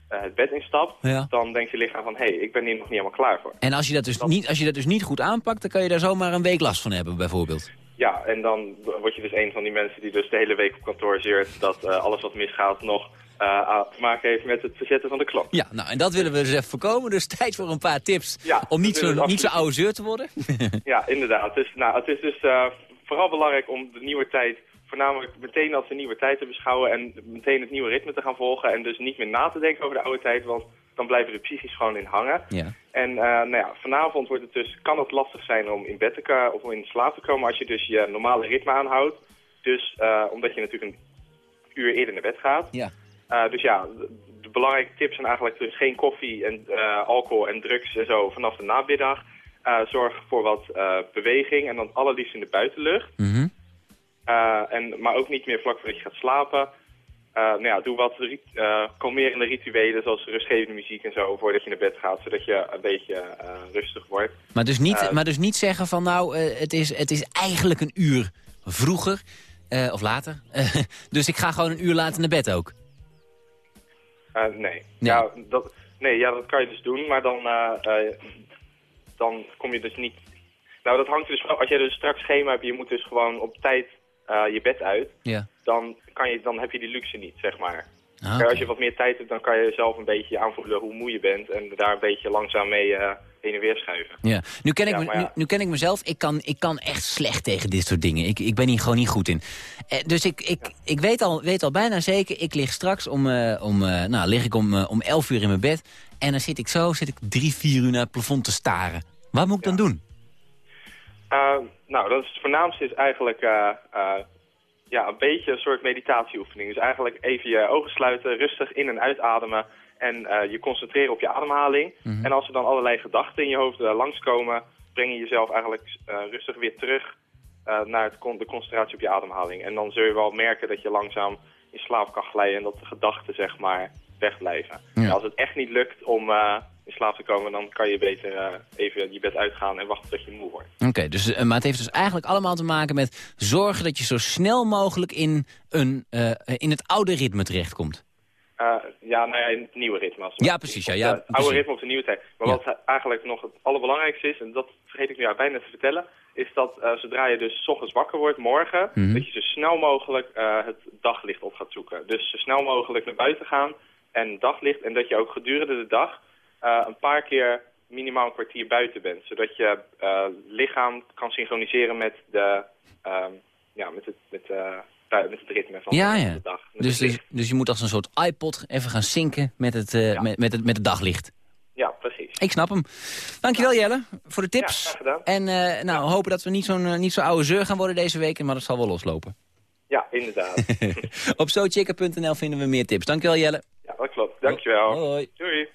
eh, het bed instapt, Ja. dan denkt je lichaam van, hé, hey, ik ben hier nog niet helemaal klaar voor. En als je, dat dus niet, als je dat dus niet goed aanpakt, dan kan je daar zomaar een week last van hebben, bijvoorbeeld. Ja, en dan word je dus een van die mensen die dus de hele week op kantoor zeurt dat eh, alles wat misgaat nog te maken heeft met het verzetten van de klok. Ja, nou, en dat willen we dus even voorkomen. Dus *laughs* tijd voor een paar tips Ja, om niet zo, niet zo oude zeur te worden. *laughs* Ja, inderdaad. Dus, nou, het is dus vooral belangrijk om de nieuwe tijd voornamelijk meteen als een nieuwe tijd te beschouwen en meteen het nieuwe ritme te gaan volgen en dus niet meer na te denken over de oude tijd, want dan blijven we er psychisch gewoon in hangen. Ja. En eh, nou ja, vanavond wordt het dus, kan het lastig zijn om in bed te komen of om in slaap te komen als je dus je normale ritme aanhoudt. Dus eh, omdat je natuurlijk een uur eerder naar bed gaat. Ja. Eh, dus ja, de, de belangrijke tips zijn eigenlijk dus geen koffie en alcohol en drugs en zo vanaf de namiddag. Zorg voor wat beweging en dan allerliefst in de buitenlucht. Eh, en, maar ook niet meer vlak voordat je gaat slapen. Eh, nou ja, doe wat eh, kalmerende rituelen zoals rustgevende muziek en zo voordat je naar bed gaat, zodat je een beetje eh, rustig wordt. Maar dus niet, Eh, maar dus niet zeggen van nou, eh, het, is, het is eigenlijk een uur vroeger. eh, of later. *laughs* dus ik ga gewoon een uur later naar bed ook. Eh, nee. Ja, dat, nee, ja, dat kan je dus doen, maar dan, eh, eh, dan kom je dus niet... Nou, dat hangt dus van, als jij dus straks schema hebt, je moet dus gewoon op tijd eh, je bed uit, Ja. dan, kan je, dan heb je die luxe niet, zeg maar. Ah, Als je wat meer tijd hebt, dan kan je zelf een beetje aanvoelen hoe moe je bent en daar een beetje langzaam mee eh, heen en weer schuiven. Ja. Nu, ken ik Ja, me, maar ja. nu, nu ken ik mezelf. Ik kan, ik kan echt slecht tegen dit soort dingen. Ik, ik ben hier gewoon niet goed in. Eh, dus ik, ik, ik weet, al, weet al bijna zeker, ik lig straks om, eh, om, eh, nou, lig ik om, eh, om 11 uur in mijn bed. En dan zit ik zo, zit ik drie, vier uur naar het plafond te staren. Wat moet ik dan doen? Eh, nou, dat is het voornaamste is eigenlijk eh, eh, ja, een beetje een soort meditatieoefening. Dus eigenlijk even je ogen sluiten, rustig in- en uitademen en je concentreren op je ademhaling. Mhm. En als er dan allerlei gedachten in je hoofd langskomen, breng je jezelf eigenlijk rustig weer terug naar het con- de concentratie op je ademhaling. En dan zul je wel merken dat je langzaam in slaap kan glijden en dat de gedachten zeg maar wegblijven. Ja. Als het echt niet lukt om eh, in slaap te komen, dan kan je beter eh, even je bed uitgaan en wachten tot je moe wordt. Oké, dus, eh, maar het heeft dus eigenlijk allemaal te maken met zorgen dat je zo snel mogelijk in, een, in het oude ritme terechtkomt. Eh, ja, nou ja, in het nieuwe ritme. Als Ja, precies. Ja, ja, het oude precies. ritme op de nieuwe tijd. Maar Ja. wat eigenlijk nog het allerbelangrijkste is, en dat vergeet ik nu ja, bijna te vertellen, is dat zodra je dus 's ochtends wakker wordt morgen, Mhm. dat je zo snel mogelijk het daglicht op gaat zoeken. Dus zo snel mogelijk naar buiten gaan en daglicht. En dat je ook gedurende de dag eh, een paar keer minimaal een kwartier buiten bent. Zodat je eh, lichaam kan synchroniseren met, de, ehm, ja, met, het, met, eh, met het ritme van Ja, de, ja. de dag. Dus, dus, dus je moet als een soort iPod even gaan zinken met het, met, met, het, met het daglicht. Ja, precies. Ik snap hem. Dankjewel Jelle voor de tips. Ja, graag gedaan. En nou, hopen dat we niet zo'n niet zo oude zeur gaan worden deze week, maar dat zal wel loslopen. Ja, inderdaad. *laughs* Op sochicken.nl vinden we meer tips. Dankjewel Jelle. Ja, dat klopt. Dankjewel. Hoi. Doei.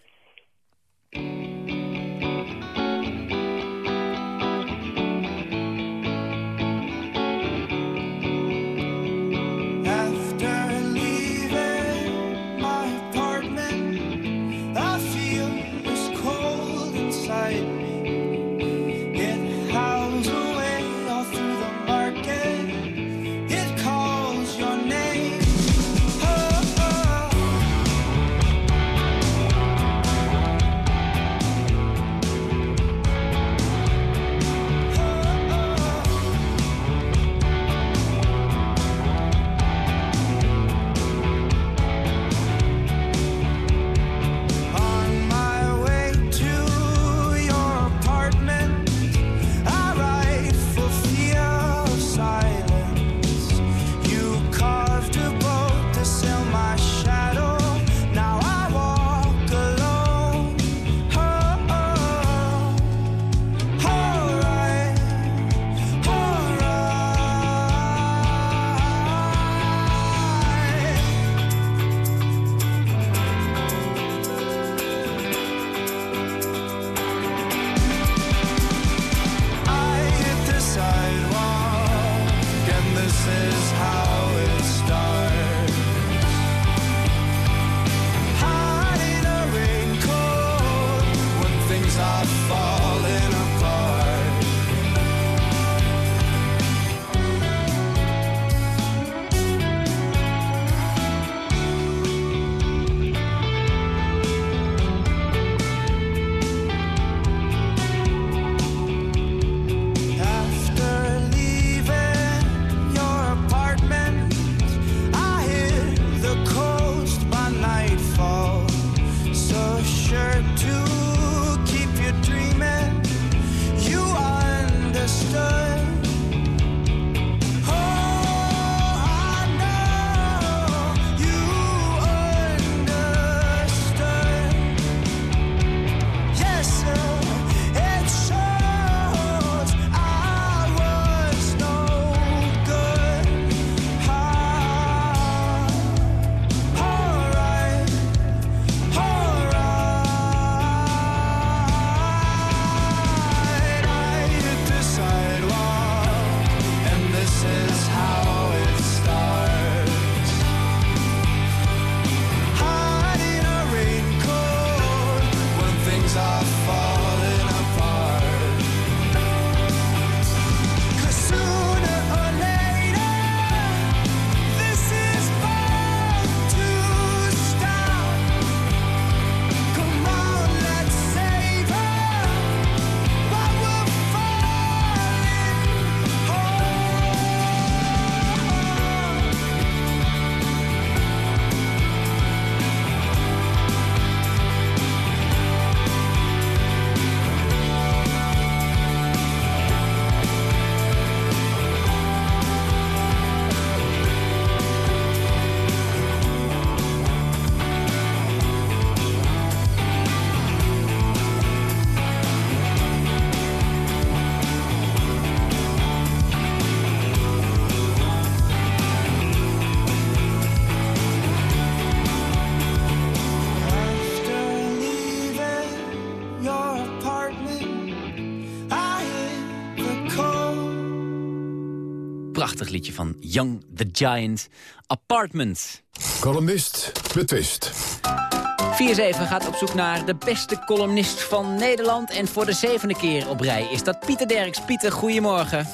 Prachtig liedje van Young the Giant, Apartment. Columnist betwist. 4-7 gaat op zoek naar de beste columnist van Nederland. En voor de zevende keer op rij is dat Pieter Derks. Pieter, goedemorgen.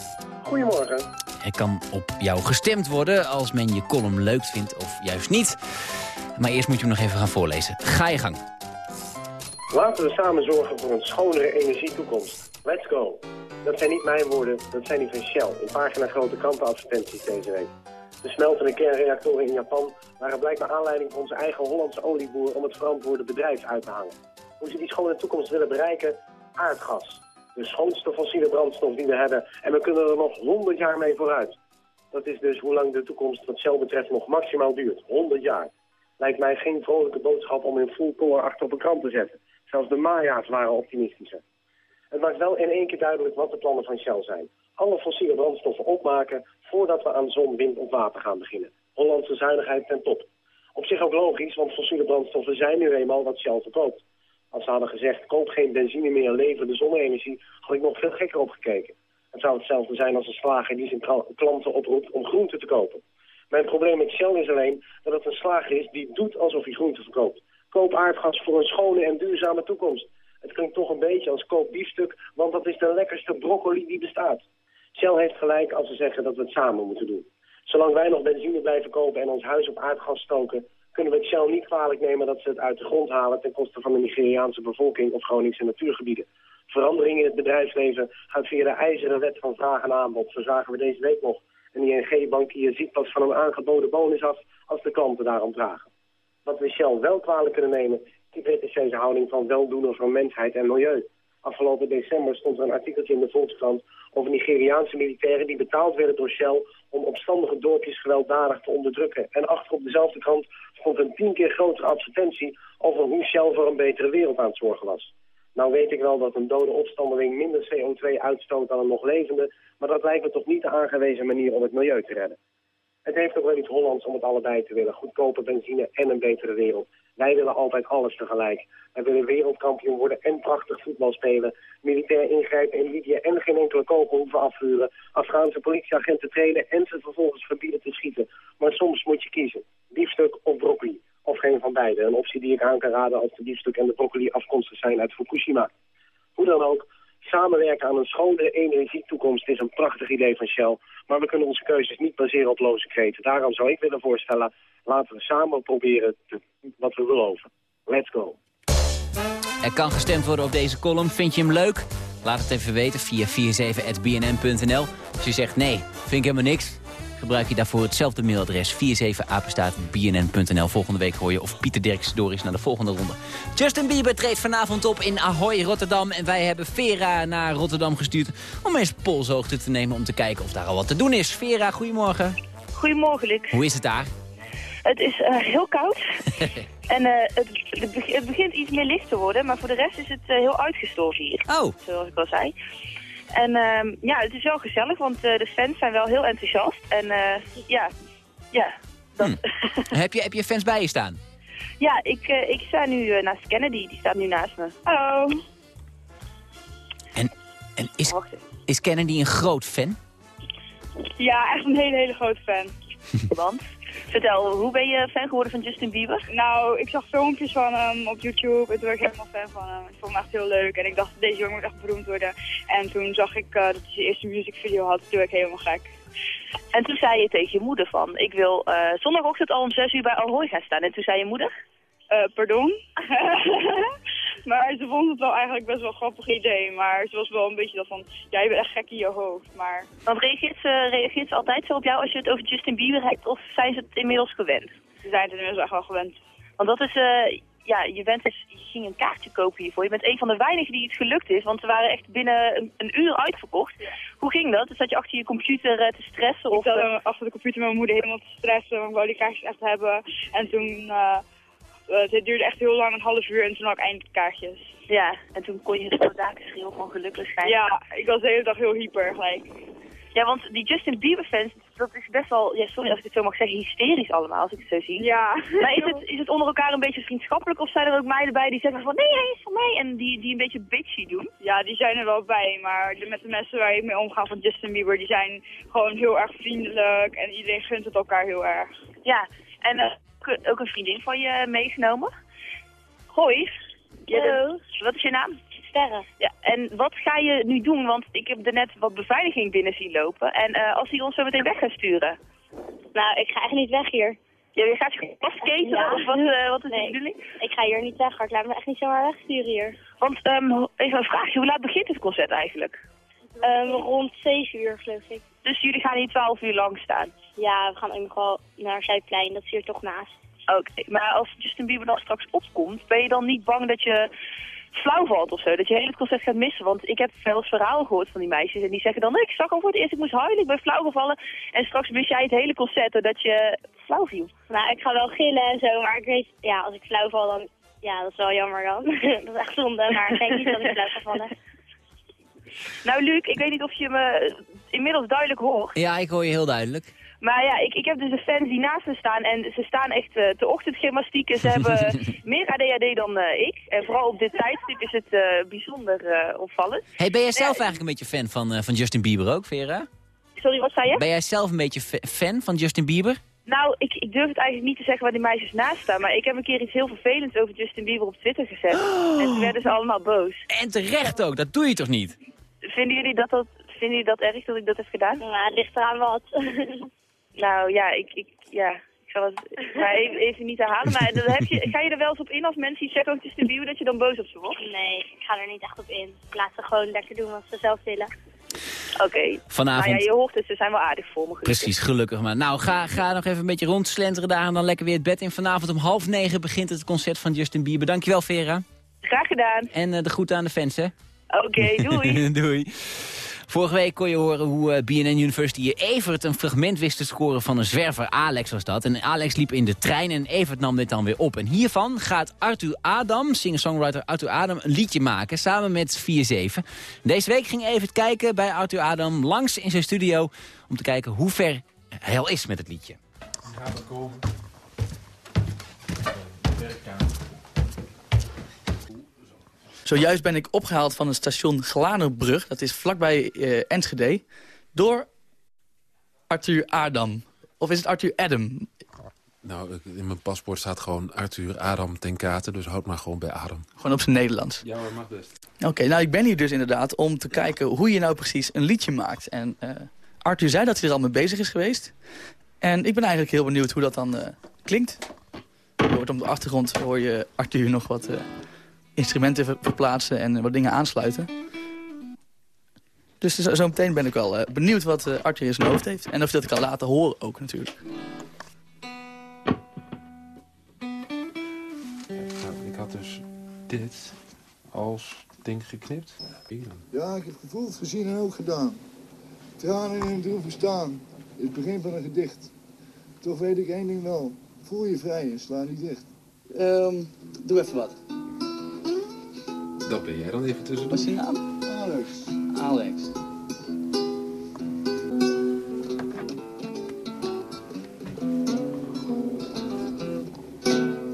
Goedemorgen. Er kan op jou gestemd worden als men je column leuk vindt of juist niet. Maar eerst moet je hem nog even gaan voorlezen. Ga je gang. Laten we samen zorgen voor een schonere energietoekomst. Let's go. Dat zijn niet mijn woorden, dat zijn die van Shell. In pagina grote krantenadvertenties deze week. De smeltende kernreactoren in Japan waren blijkbaar aanleiding voor onze eigen Hollandse olieboer om het verantwoorde bedrijf uit te hangen. Hoe ze die schone toekomst willen bereiken? Aardgas. De schoonste fossiele brandstof die we hebben. En we kunnen er nog 100 jaar mee vooruit. Dat is dus hoe lang de toekomst wat Shell betreft nog maximaal duurt. 100 jaar. Lijkt mij geen vrolijke boodschap om in full power achter op een krant te zetten. Zelfs de Maya's waren optimistischer. Het maakt wel in één keer duidelijk wat de plannen van Shell zijn. Alle fossiele brandstoffen opmaken voordat we aan zon, wind of water gaan beginnen. Hollandse zuinigheid ten top. Op zich ook logisch, want fossiele brandstoffen zijn nu eenmaal wat Shell verkoopt. Als ze hadden gezegd, koop geen benzine meer en lever de zonne-energie, had ik nog veel gekker opgekeken. Het zou hetzelfde zijn als een slager die zijn klanten oproept om groente te kopen. Mijn probleem met Shell is alleen dat het een slager is die doet alsof hij groente verkoopt. Koop aardgas voor een schone en duurzame toekomst. Het klinkt toch een beetje als koop biefstuk, want dat is de lekkerste broccoli die bestaat. Shell heeft gelijk als ze zeggen dat we het samen moeten doen. Zolang wij nog benzine blijven kopen en ons huis op aardgas stoken, kunnen we het Shell niet kwalijk nemen dat ze het uit de grond halen ten koste van de Nigeriaanse bevolking of Groningse natuurgebieden. Verandering in het bedrijfsleven gaat via de ijzeren wet van vraag en aanbod. Zo zagen we deze week nog. Een ING-bankier ziet pas van een aangeboden bonus af als de klanten daarom vragen. Wat we Shell wel kwalijk kunnen nemen, is deze houding van weldoener van mensheid en milieu. Afgelopen december stond er een artikeltje in de Volkskrant over Nigeriaanse militairen die betaald werden door Shell om opstandige dorpjes gewelddadig te onderdrukken. En achter op dezelfde krant stond een tien keer grotere advertentie over hoe Shell voor een betere wereld aan het zorgen was. Nou weet ik wel dat een dode opstandeling minder CO2 uitstoot dan een nog levende, maar dat lijkt me toch niet de aangewezen manier om het milieu te redden. Het heeft ook wel iets Hollands om het allebei te willen. Goedkope benzine en een betere wereld. Wij willen altijd alles tegelijk. Wij willen wereldkampioen worden en prachtig voetbal spelen. Militair ingrijpen in Libië en geen enkele kogel hoeven afvuren. Afghaanse politieagenten trainen en ze vervolgens verbieden te schieten. Maar soms moet je kiezen. Biefstuk of broccoli. Of geen van beide. Een optie die ik aan kan raden als de biefstuk en de broccoli afkomstig zijn uit Fukushima. Hoe dan ook, samenwerken aan een schone energietoekomst is een prachtig idee van Shell. Maar we kunnen onze keuzes niet baseren op loze kreten. Daarom zou ik willen voorstellen, laten we samen proberen te, wat we beloven. Let's go. Er kan gestemd worden op deze column. Vind je hem leuk? Laat het even weten via 47.bnn.nl. Als je zegt nee, vind ik helemaal niks... gebruik je daarvoor hetzelfde mailadres 47apenstaatbnn.nl. Volgende week hoor je of Pieter Derks door is naar de volgende ronde. Justin Bieber treedt vanavond op in Ahoy, Rotterdam. En wij hebben Vera naar Rotterdam gestuurd om eens polshoogte te nemen... om te kijken of daar al wat te doen is. Vera, goedemorgen. Goedemorgen, Luc. Hoe is het daar? Het is eh, heel koud. *laughs* en eh, het, het, beg- het begint iets meer licht te worden, maar voor de rest is het eh, heel uitgestorven hier. Oh. Zoals ik al zei. En ehm, ja, het is wel gezellig, want de fans zijn wel heel enthousiast. En ja, ja, *laughs* heb, je, heb je fans bij je staan? ja ik, ik sta nu naast Kennedy, die staat nu naast me. Hallo. En is, is Kennedy een groot fan? Ja, echt een hele, hele grote fan. *laughs* Want? Vertel, hoe ben je fan geworden van Justin Bieber? Nou, ik zag filmpjes van hem op YouTube en toen werd ik helemaal fan van hem. Ik vond hem echt heel leuk en ik dacht, deze jongen moet echt beroemd worden. En toen zag ik eh, dat hij zijn eerste musicvideo had, toen werd ik helemaal gek. En toen zei je tegen je moeder van, ik wil eh, zondagochtend al om 6 uur bij Ahoy gaan staan. En toen zei je moeder? Eh, pardon? *laughs* maar ze vond het wel eigenlijk best wel een grappig idee. Maar ze was wel een beetje dat van, jij bent echt gek in je hoofd. Maar Want reageert ze, reageert ze altijd zo op jou als je het over Justin Bieber hebt? Of zijn ze het inmiddels gewend? ze zijn het inmiddels echt wel gewend. Want dat is, eh, ja, je, bent dus, je ging een kaartje kopen hiervoor. Je bent een van de weinigen die het gelukt is, want ze waren echt binnen een, een uur uitverkocht. Hoe ging dat? Dus zat je achter je computer eh, te stressen? Ik Of, zat eh, achter de computer met mijn moeder helemaal te stressen, want ik wou die kaartjes echt hebben. En toen, het duurde echt heel lang, een half uur, en toen had ik eindelijk kaartjes. Ja, en toen kon je het zo daken schreeuwen, gewoon gelukkig zijn. Ja, ik was de hele dag heel hyper gelijk. Ja, want die Justin Bieber fans dat is best wel, ja, sorry als ik het zo mag zeggen, hysterisch allemaal, als ik het zo zie. Ja. Maar is *laughs* het, is het onder elkaar een beetje vriendschappelijk of zijn er ook meiden bij die zeggen van nee, hij is van mij en die, die een beetje bitchy doen? Ja, die zijn er wel bij, maar de, met de mensen waar ik mee omga van Justin Bieber, die zijn gewoon heel erg vriendelijk en iedereen gunt het elkaar heel erg. Ja, en eh, ook- ook een vriendin van je meegenomen. Hoi. Hallo. Wat is je naam? Sterre. Ja, en wat ga je nu doen? Want ik heb er net wat beveiliging binnen zien lopen. En eh, als die ons zo meteen weg gaan sturen? Nou, ik ga echt niet weg hier. Ja, je gaat je vastketenen Ja. of wat, eh, wat is de Nee. bedoeling? Ik ga hier niet weg, ik laat me echt niet zomaar wegsturen hier. Want ehm, even een vraagje, hoe laat begint het concert eigenlijk? Ehm, rond 7 uur, geloof ik. Dus jullie gaan hier 12 uur lang staan? Ja, we gaan ook nog wel naar Zuidplein, dat is hier toch naast. Oké, maar als Justin Bieber dan straks opkomt, ben je dan niet bang dat je flauw valt of zo? Dat je heel het concert gaat missen? Want ik heb wel eens verhalen gehoord van die meisjes en die zeggen dan, ik zag al voor het eerst, ik moest huilen, ik ben flauw gevallen. En straks mis jij het hele concert doordat je flauw viel. Nou, ik ga wel gillen en zo, maar ik weet, ja, als ik flauw val, dan, ja, dat is wel jammer dan. *laughs* dat is echt zonde, maar ik denk niet dat ik flauw ga vallen. Nou Luc, ik weet niet of je me inmiddels duidelijk hoort. Ja, ik hoor je heel duidelijk. Maar ja, ik, ik heb dus de fans die naast me staan en ze staan echt eh, te ochtendgymnastieken. Ze hebben *laughs* meer ADHD dan eh, ik. En vooral op dit tijdstip is het eh, bijzonder eh, opvallend. Hey, ben jij zelf eigenlijk een beetje fan van, eh, van Justin Bieber ook, Vera? Sorry, wat zei je? Ben jij zelf een beetje fa- fan van Justin Bieber? Nou, ik, ik durf het eigenlijk niet te zeggen waar die meisjes naast staan. Maar ik heb een keer iets heel vervelends over Justin Bieber op Twitter gezet. *gasps* En toen werden ze allemaal boos. En terecht ook, dat doe je toch niet? Vinden jullie dat, dat, vinden jullie dat erg dat ik dat heb gedaan? Ja, het ligt eraan wat. *laughs* nou ja, ik, ik, ja, ik zal het maar even, even niet herhalen. Maar dan heb je, ga je er wel eens op in als mensen iets zeggen over Justin Bieber dat je dan boos op ze wordt? Nee, ik ga er niet echt op in. Ik laat ze gewoon lekker doen wat ze zelf willen. Oké. Vanavond- Nou ja, je hoort het, ze zijn wel aardig voor me. gelukkig. Precies, gelukkig maar. Nou, ga, ga nog even een beetje rondslenteren daar en dan lekker weer het bed in. Vanavond om half negen begint het concert van Justin Bieber. Dankjewel, Vera. Graag gedaan. En eh, de groeten aan de fans, hè? Oké, *laughs* doei. Doei. Vorige week kon je horen hoe eh, BNN University hier Evert een fragment wist te scoren van een zwerver. Alex was dat. En Alex liep in de trein en Evert nam dit dan weer op. En hiervan gaat Arthur Adam, singer-songwriter Arthur Adam, een liedje maken samen met 4-7. Deze week ging Evert kijken bij Arthur Adam langs in zijn studio om te kijken hoe ver hij al is met het liedje. Gaat komen. Zojuist ben ik opgehaald van het station Glanerbrug, dat is vlakbij eh, Enschede, door Arthur Adam. Of is het Arthur Adam? Nou, in mijn paspoort staat gewoon Arthur Adam ten Kate, dus houd maar gewoon bij Adam. Gewoon op zijn Nederlands. Ja hoor, mag best. Oké, nou ik ben hier dus inderdaad om te kijken hoe je nou precies een liedje maakt. En eh, Arthur zei dat hij er al mee bezig is geweest. En ik ben eigenlijk heel benieuwd hoe dat dan eh, klinkt. Je hoort op de achtergrond hoor je Arthur nog wat eh, instrumenten ver- verplaatsen en wat dingen aansluiten. Dus zo, zo meteen ben ik wel eh, benieuwd wat eh, Arthur in zijn hoofd heeft. En of hij dat kan laten horen ook natuurlijk. Nou, ik had dus dit als ding geknipt. Ja, ik heb gevoeld, gezien en ook gedaan. Tranen in een droef bestaan. Het begin van een gedicht. Toch weet ik één ding wel. Voel je vrij en sla niet dicht. Ehm, doe even wat. Dat ben jij dan even tussen. Wat is je naam? Alex. Alex.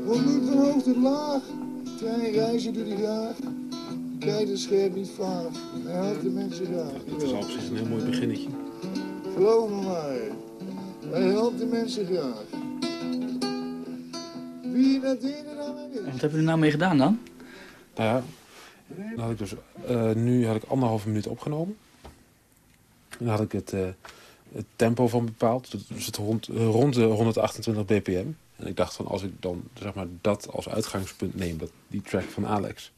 Kom niet van hoog tot laag. Trein reizen doe die graag. Kijk de scherp niet vaag. Hij helpt de mensen graag. Dat is al op zich een heel mooi beginnetje. Geloof me maar. Hij helpt de mensen graag. Wie dat ene dan is. Wat heb je er nou mee gedaan dan? Nou ja, dan had ik dus, eh, nu had ik anderhalve minuut opgenomen. En dan had ik het, eh, het tempo van bepaald. Dus het rond, eh, rond de 128 bpm. En ik dacht van als ik dan zeg maar, dat als uitgangspunt neem, dat, die track van Alex.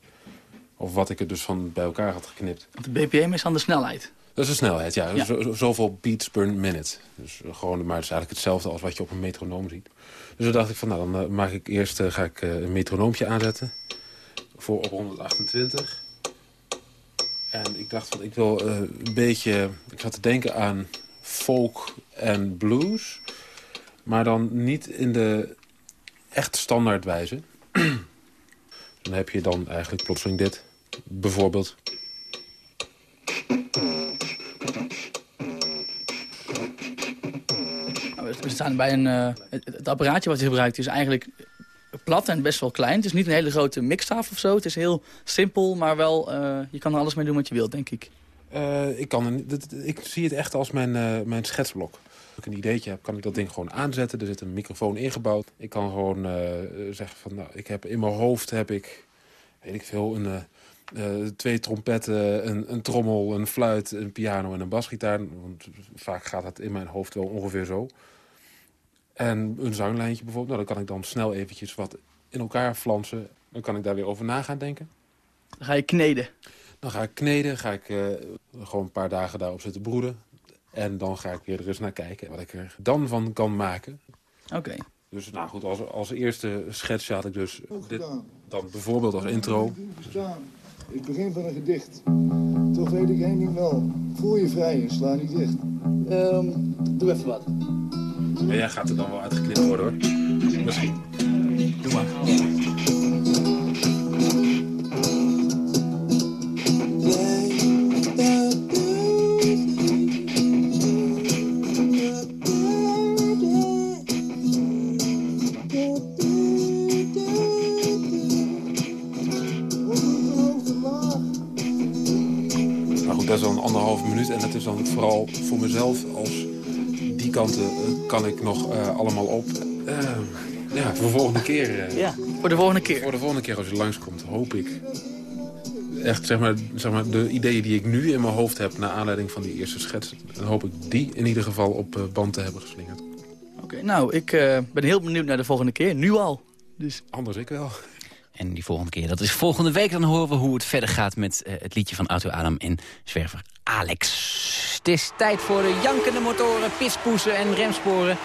Of wat ik er dus van bij elkaar had geknipt. Want de BPM is dan de snelheid. Dat is de snelheid, ja. Ja. Zo- zo- zoveel beats per minute. Dus gewoon, maar het is eigenlijk hetzelfde als wat je op een metronoom ziet. Dus toen dacht ik van, nou, dan eh, maak ik eerst ga ik, een metronoompje aanzetten. Voor op 128. En ik dacht van, ik wil eh, een beetje... Ik zat te denken aan folk en blues. Maar dan niet in de echt standaard wijze. *clears throat* dan heb je dan eigenlijk plotseling dit. Bijvoorbeeld. staan bij een, eh, het apparaatje wat je gebruikt is eigenlijk plat en best wel klein. Het is niet een hele grote mixtafel of zo. Het is heel simpel, maar wel, eh, je kan er alles mee doen wat je wilt, denk ik. Eh, ik, kan dat- ik zie het echt als mijn, eh, mijn schetsblok. Als ik een ideetje heb, kan ik dat ding gewoon aanzetten. Er zit een microfoon ingebouwd. Ik kan gewoon zeggen van, nou, ik heb in mijn hoofd heb ik, weet ik veel, een, twee trompetten, een, een trommel, een fluit, een piano en een basgitaar. Want vaak gaat het in mijn hoofd wel ongeveer zo. En een zanglijntje bijvoorbeeld, nou, dan kan ik dan snel eventjes wat in elkaar flansen. Dan kan ik daar weer over na gaan denken. Dan ga je kneden. Dan ga ik kneden, ga ik eh, gewoon een paar dagen daarop zitten broeden. En dan ga ik weer er eens naar kijken wat ik er dan van kan maken. Oké. Dus nou goed, als, als eerste schetsje had ik dus dit dan bijvoorbeeld als intro. Ik begin van een gedicht. Toch weet ik één ding wel. Voel je vrij en sla niet dicht. Ehm, doe even wat. Maar jij gaat er dan wel uitgeknipt worden hoor. Misschien. Doe maar. Maar goed, dat is dan anderhalve minuut. En dat is dan vooral voor mezelf als kanten eh, kan ik nog eh, allemaal op. Eh, ja, voor de volgende keer. eh, Ja, voor de volgende keer. Voor de volgende keer als je langskomt, hoop ik. Echt, zeg maar, zeg maar, de ideeën die ik nu in mijn hoofd heb... naar aanleiding van die eerste schets... dan hoop ik die in ieder geval op band te hebben geslingerd. Oké, nou, ik eh, ben heel benieuwd naar de volgende keer. Nu al. Dus... Anders ik wel. En die volgende keer, dat is volgende week. Dan horen we hoe het verder gaat met het liedje van Auto Adam en zwerver Alex. Het is tijd voor de jankende motoren, pispoesen en remsporen.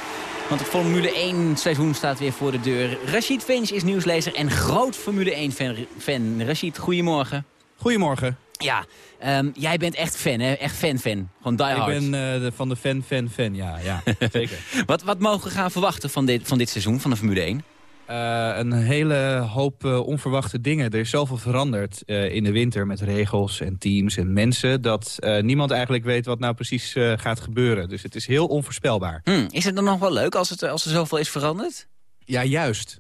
Want het Formule 1 seizoen staat weer voor de deur. Rashid Finch is nieuwslezer en groot Formule 1 fan. fan. Rashid, goedemorgen. Goedemorgen. Ja, ehm, jij bent echt fan, hè? Echt fan-fan. Gewoon die Ik hard. ben eh, de- van de fan, fan, fan, ja, ja zeker. *laughs* Wat, wat mogen we gaan verwachten van dit, van dit seizoen, van de Formule 1? Eh, een hele hoop eh, onverwachte dingen. Er is zoveel veranderd eh, in de winter met regels en teams en mensen... dat niemand eigenlijk weet wat nou precies gaat gebeuren. Dus het is heel onvoorspelbaar. Hm, is het dan nog wel leuk als, het, als er zoveel is veranderd? Ja, juist.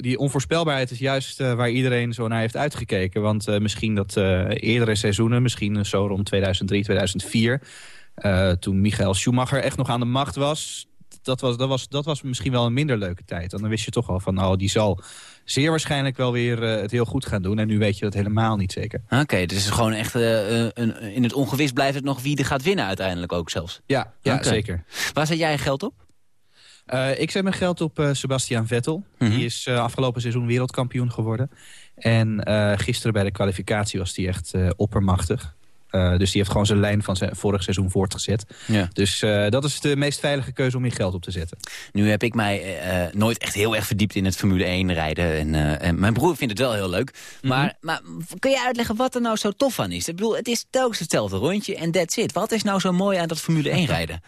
Die onvoorspelbaarheid is juist waar iedereen zo naar heeft uitgekeken. Want misschien dat eerdere seizoenen, misschien zo rond 2003, 2004... eh, toen Michael Schumacher echt nog aan de macht was... Dat was, dat, was, dat was misschien wel een minder leuke tijd. En dan wist je toch al van, oh, die zal zeer waarschijnlijk wel weer eh, het heel goed gaan doen. En nu weet je dat helemaal niet zeker. Oké, dus het is gewoon echt eh, een, in het ongewis blijft het nog wie er gaat winnen uiteindelijk ook zelfs. Ja, ja zeker. Waar zet jij je geld op? Eh, ik zet mijn geld op Sebastian Vettel. Die is afgelopen seizoen wereldkampioen geworden. En gisteren bij de kwalificatie was hij echt oppermachtig. Eh, dus die heeft gewoon zijn lijn van zijn vorig seizoen voortgezet. Ja. Dus eh, dat is de meest veilige keuze om je geld op te zetten. Nu heb ik mij eh, nooit echt heel erg verdiept in het Formule 1 rijden. En, en mijn broer vindt het wel heel leuk. maar, maar kun je uitleggen wat er nou zo tof aan is? Ik bedoel, het is telkens hetzelfde rondje en that's it. Wat is nou zo mooi aan dat Formule 1 *laughs* rijden?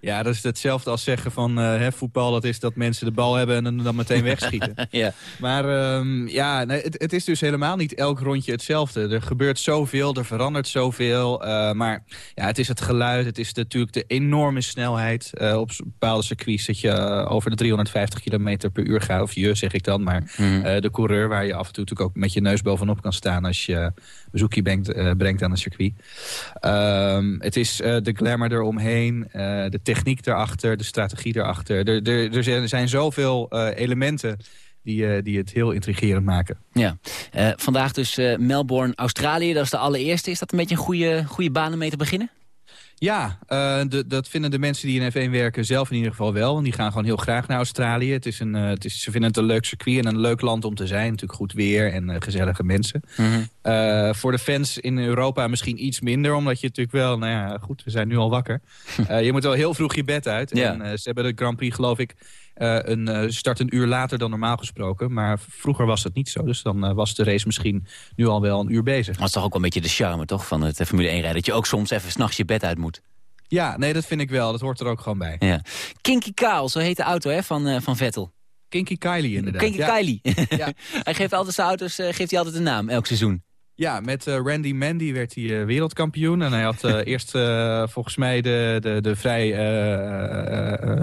Ja, dat is hetzelfde als zeggen van eh, hè, voetbal... dat is dat mensen de bal hebben en dan, meteen wegschieten. *laughs* ja. Maar ehm, ja, nee, het, het is dus helemaal niet elk rondje hetzelfde. Er gebeurt zoveel, er verandert zoveel. eh, maar ja, het is het geluid, het is natuurlijk de enorme snelheid. Eh, op bepaalde circuits dat je over de 350 km per uur gaat. Of je, zeg ik dan. Maar Mhm. de coureur waar je af en toe natuurlijk ook met je neus bovenop kan staan... als je bezoekje brengt, eh, brengt aan een circuit. Ehm, het is eh, de glamour eromheen, eh, de techniek erachter, de strategie erachter. Er, er, zijn- zoveel elementen die, die het heel intrigerend maken. Ja. Vandaag dus Melbourne, Australië. Dat is de allereerste. Is dat een beetje een goede, goede baan om mee te beginnen? Ja, eh, de- dat vinden de mensen die in F1 werken zelf in ieder geval wel. Want die gaan gewoon heel graag naar Australië. Het is een, eh, het is, ze vinden het een leuk circuit en een leuk land om te zijn. Natuurlijk goed weer en eh, gezellige mensen. Eh, voor de fans in Europa misschien iets minder. Omdat je natuurlijk wel, nou ja, goed, we zijn nu al wakker. *laughs* Je moet wel heel vroeg je bed uit. Ja. En ze hebben de Grand Prix, geloof ik, een eh, start een uur later dan normaal gesproken. Maar vroeger was dat niet zo. Dus dan eh, was de race misschien nu al wel een uur bezig. Dat is toch ook wel een beetje de charme toch, van het eh, Formule 1 rijden. Dat je ook soms even s'nachts je bed uit moet. Ja, nee, dat vind ik wel. Dat hoort er ook gewoon bij. Ja. Kinky Kaal, zo heet de auto hè, van, eh, van Vettel. Kinky Kylie inderdaad. Kinky ja. Kylie. Ja. *laughs* hij geeft altijd zijn auto's eh, geeft hij altijd een naam, elk seizoen. Ja, met eh, Randy Mandy werd hij eh, wereldkampioen. En hij had eh, *laughs* eerst eh, volgens mij de, de, de vrij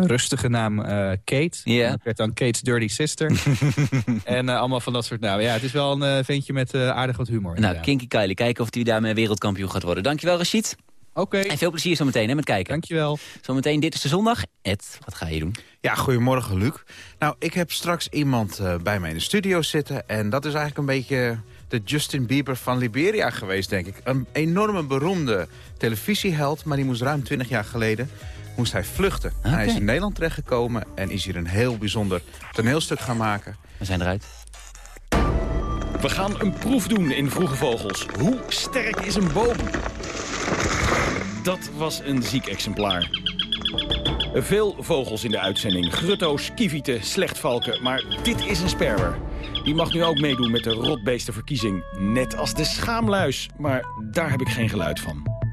rustige naam eh, Kate. Ja. En dat werd dan Kate's Dirty Sister. *laughs* en eh, allemaal van dat soort namen. Ja, het is wel een ventje met eh, aardig wat humor. Nou, inderdaad. Kinky Kylie, kijken of hij daarmee wereldkampioen gaat worden. Dankjewel, Rashid. Oké. En veel plezier zometeen hè, met kijken. Dankjewel. Zometeen, dit is de zondag. Ed, wat ga je doen? Ja, goedemorgen Luc. Nou, ik heb straks iemand eh, bij mij in de studio zitten... en dat is eigenlijk een beetje de Justin Bieber van Liberia geweest, denk ik. Een enorme beroemde televisieheld, maar die moest ruim 20 jaar geleden moest hij vluchten. En Hij is in Nederland terechtgekomen en is hier een heel bijzonder toneelstuk gaan maken. We zijn eruit. We gaan een proef doen in Vroege Vogels. Hoe sterk is een boom? Dat was een ziek exemplaar. Veel vogels in de uitzending. Grutto's, kievieten, slechtvalken. Maar dit is een sperwer. Die mag nu ook meedoen met de rotbeestenverkiezing. Net als de schaamluis. Maar daar heb ik geen geluid van.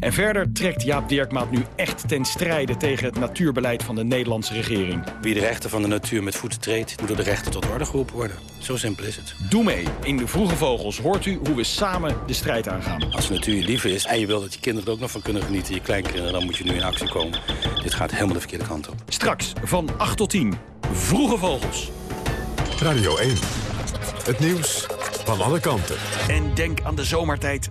En verder trekt Jaap Dirkmaat nu echt ten strijde tegen het natuurbeleid van de Nederlandse regering. Wie de rechten van de natuur met voeten treedt, moet door de rechten tot orde geroepen worden. Zo simpel is het. Doe mee. In de Vroege Vogels hoort u hoe we samen de strijd aangaan. Als de natuur je lief is en je wil dat je kinderen er ook nog van kunnen genieten, je kleinkinderen, dan moet je nu in actie komen. Dit gaat helemaal de verkeerde kant op. Straks van 8 tot 10. Vroege Vogels. Radio 1. Het nieuws van alle kanten. En denk aan de zomertijd.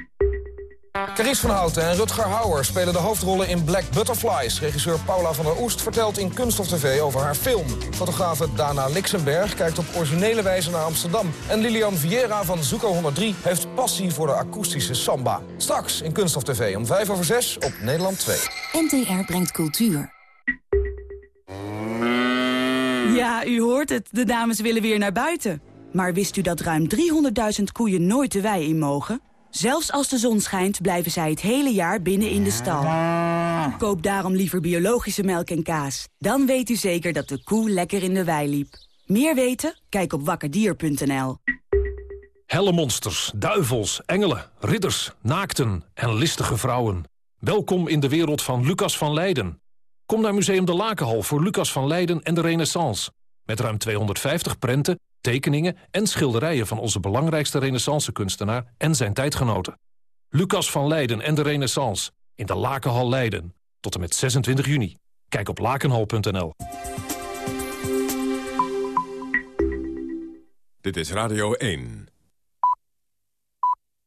Caries van Houten en Rutger Hauer spelen de hoofdrollen in Black Butterflies. Regisseur Paula van der Oest vertelt in Kunststof TV over haar film. Fotografe Dana Lixenberg kijkt op originele wijze naar Amsterdam. En Lilian Vieira van Zuko 103 heeft passie voor de akoestische samba. Straks in Kunststof TV om 5 over 6 op Nederland 2. NTR brengt cultuur. Ja, u hoort het. De dames willen weer naar buiten. Maar wist u dat ruim 300.000 koeien nooit de wei in mogen? Zelfs als de zon schijnt, blijven zij het hele jaar binnen in de stal. Koop daarom liever biologische melk en kaas. Dan weet u zeker dat de koe lekker in de wei liep. Meer weten? Kijk op wakkerdier.nl. Helle monsters, duivels, engelen, ridders, naakten en listige vrouwen. Welkom in de wereld van Lucas van Leiden. Kom naar Museum de Lakenhal voor Lucas van Leiden en de Renaissance. Met ruim 250 prenten, tekeningen en schilderijen... van onze belangrijkste renaissance-kunstenaar en zijn tijdgenoten. Lucas van Leiden en de Renaissance in de Lakenhal Leiden. Tot en met 26 juni. Kijk op lakenhal.nl. Dit is Radio 1.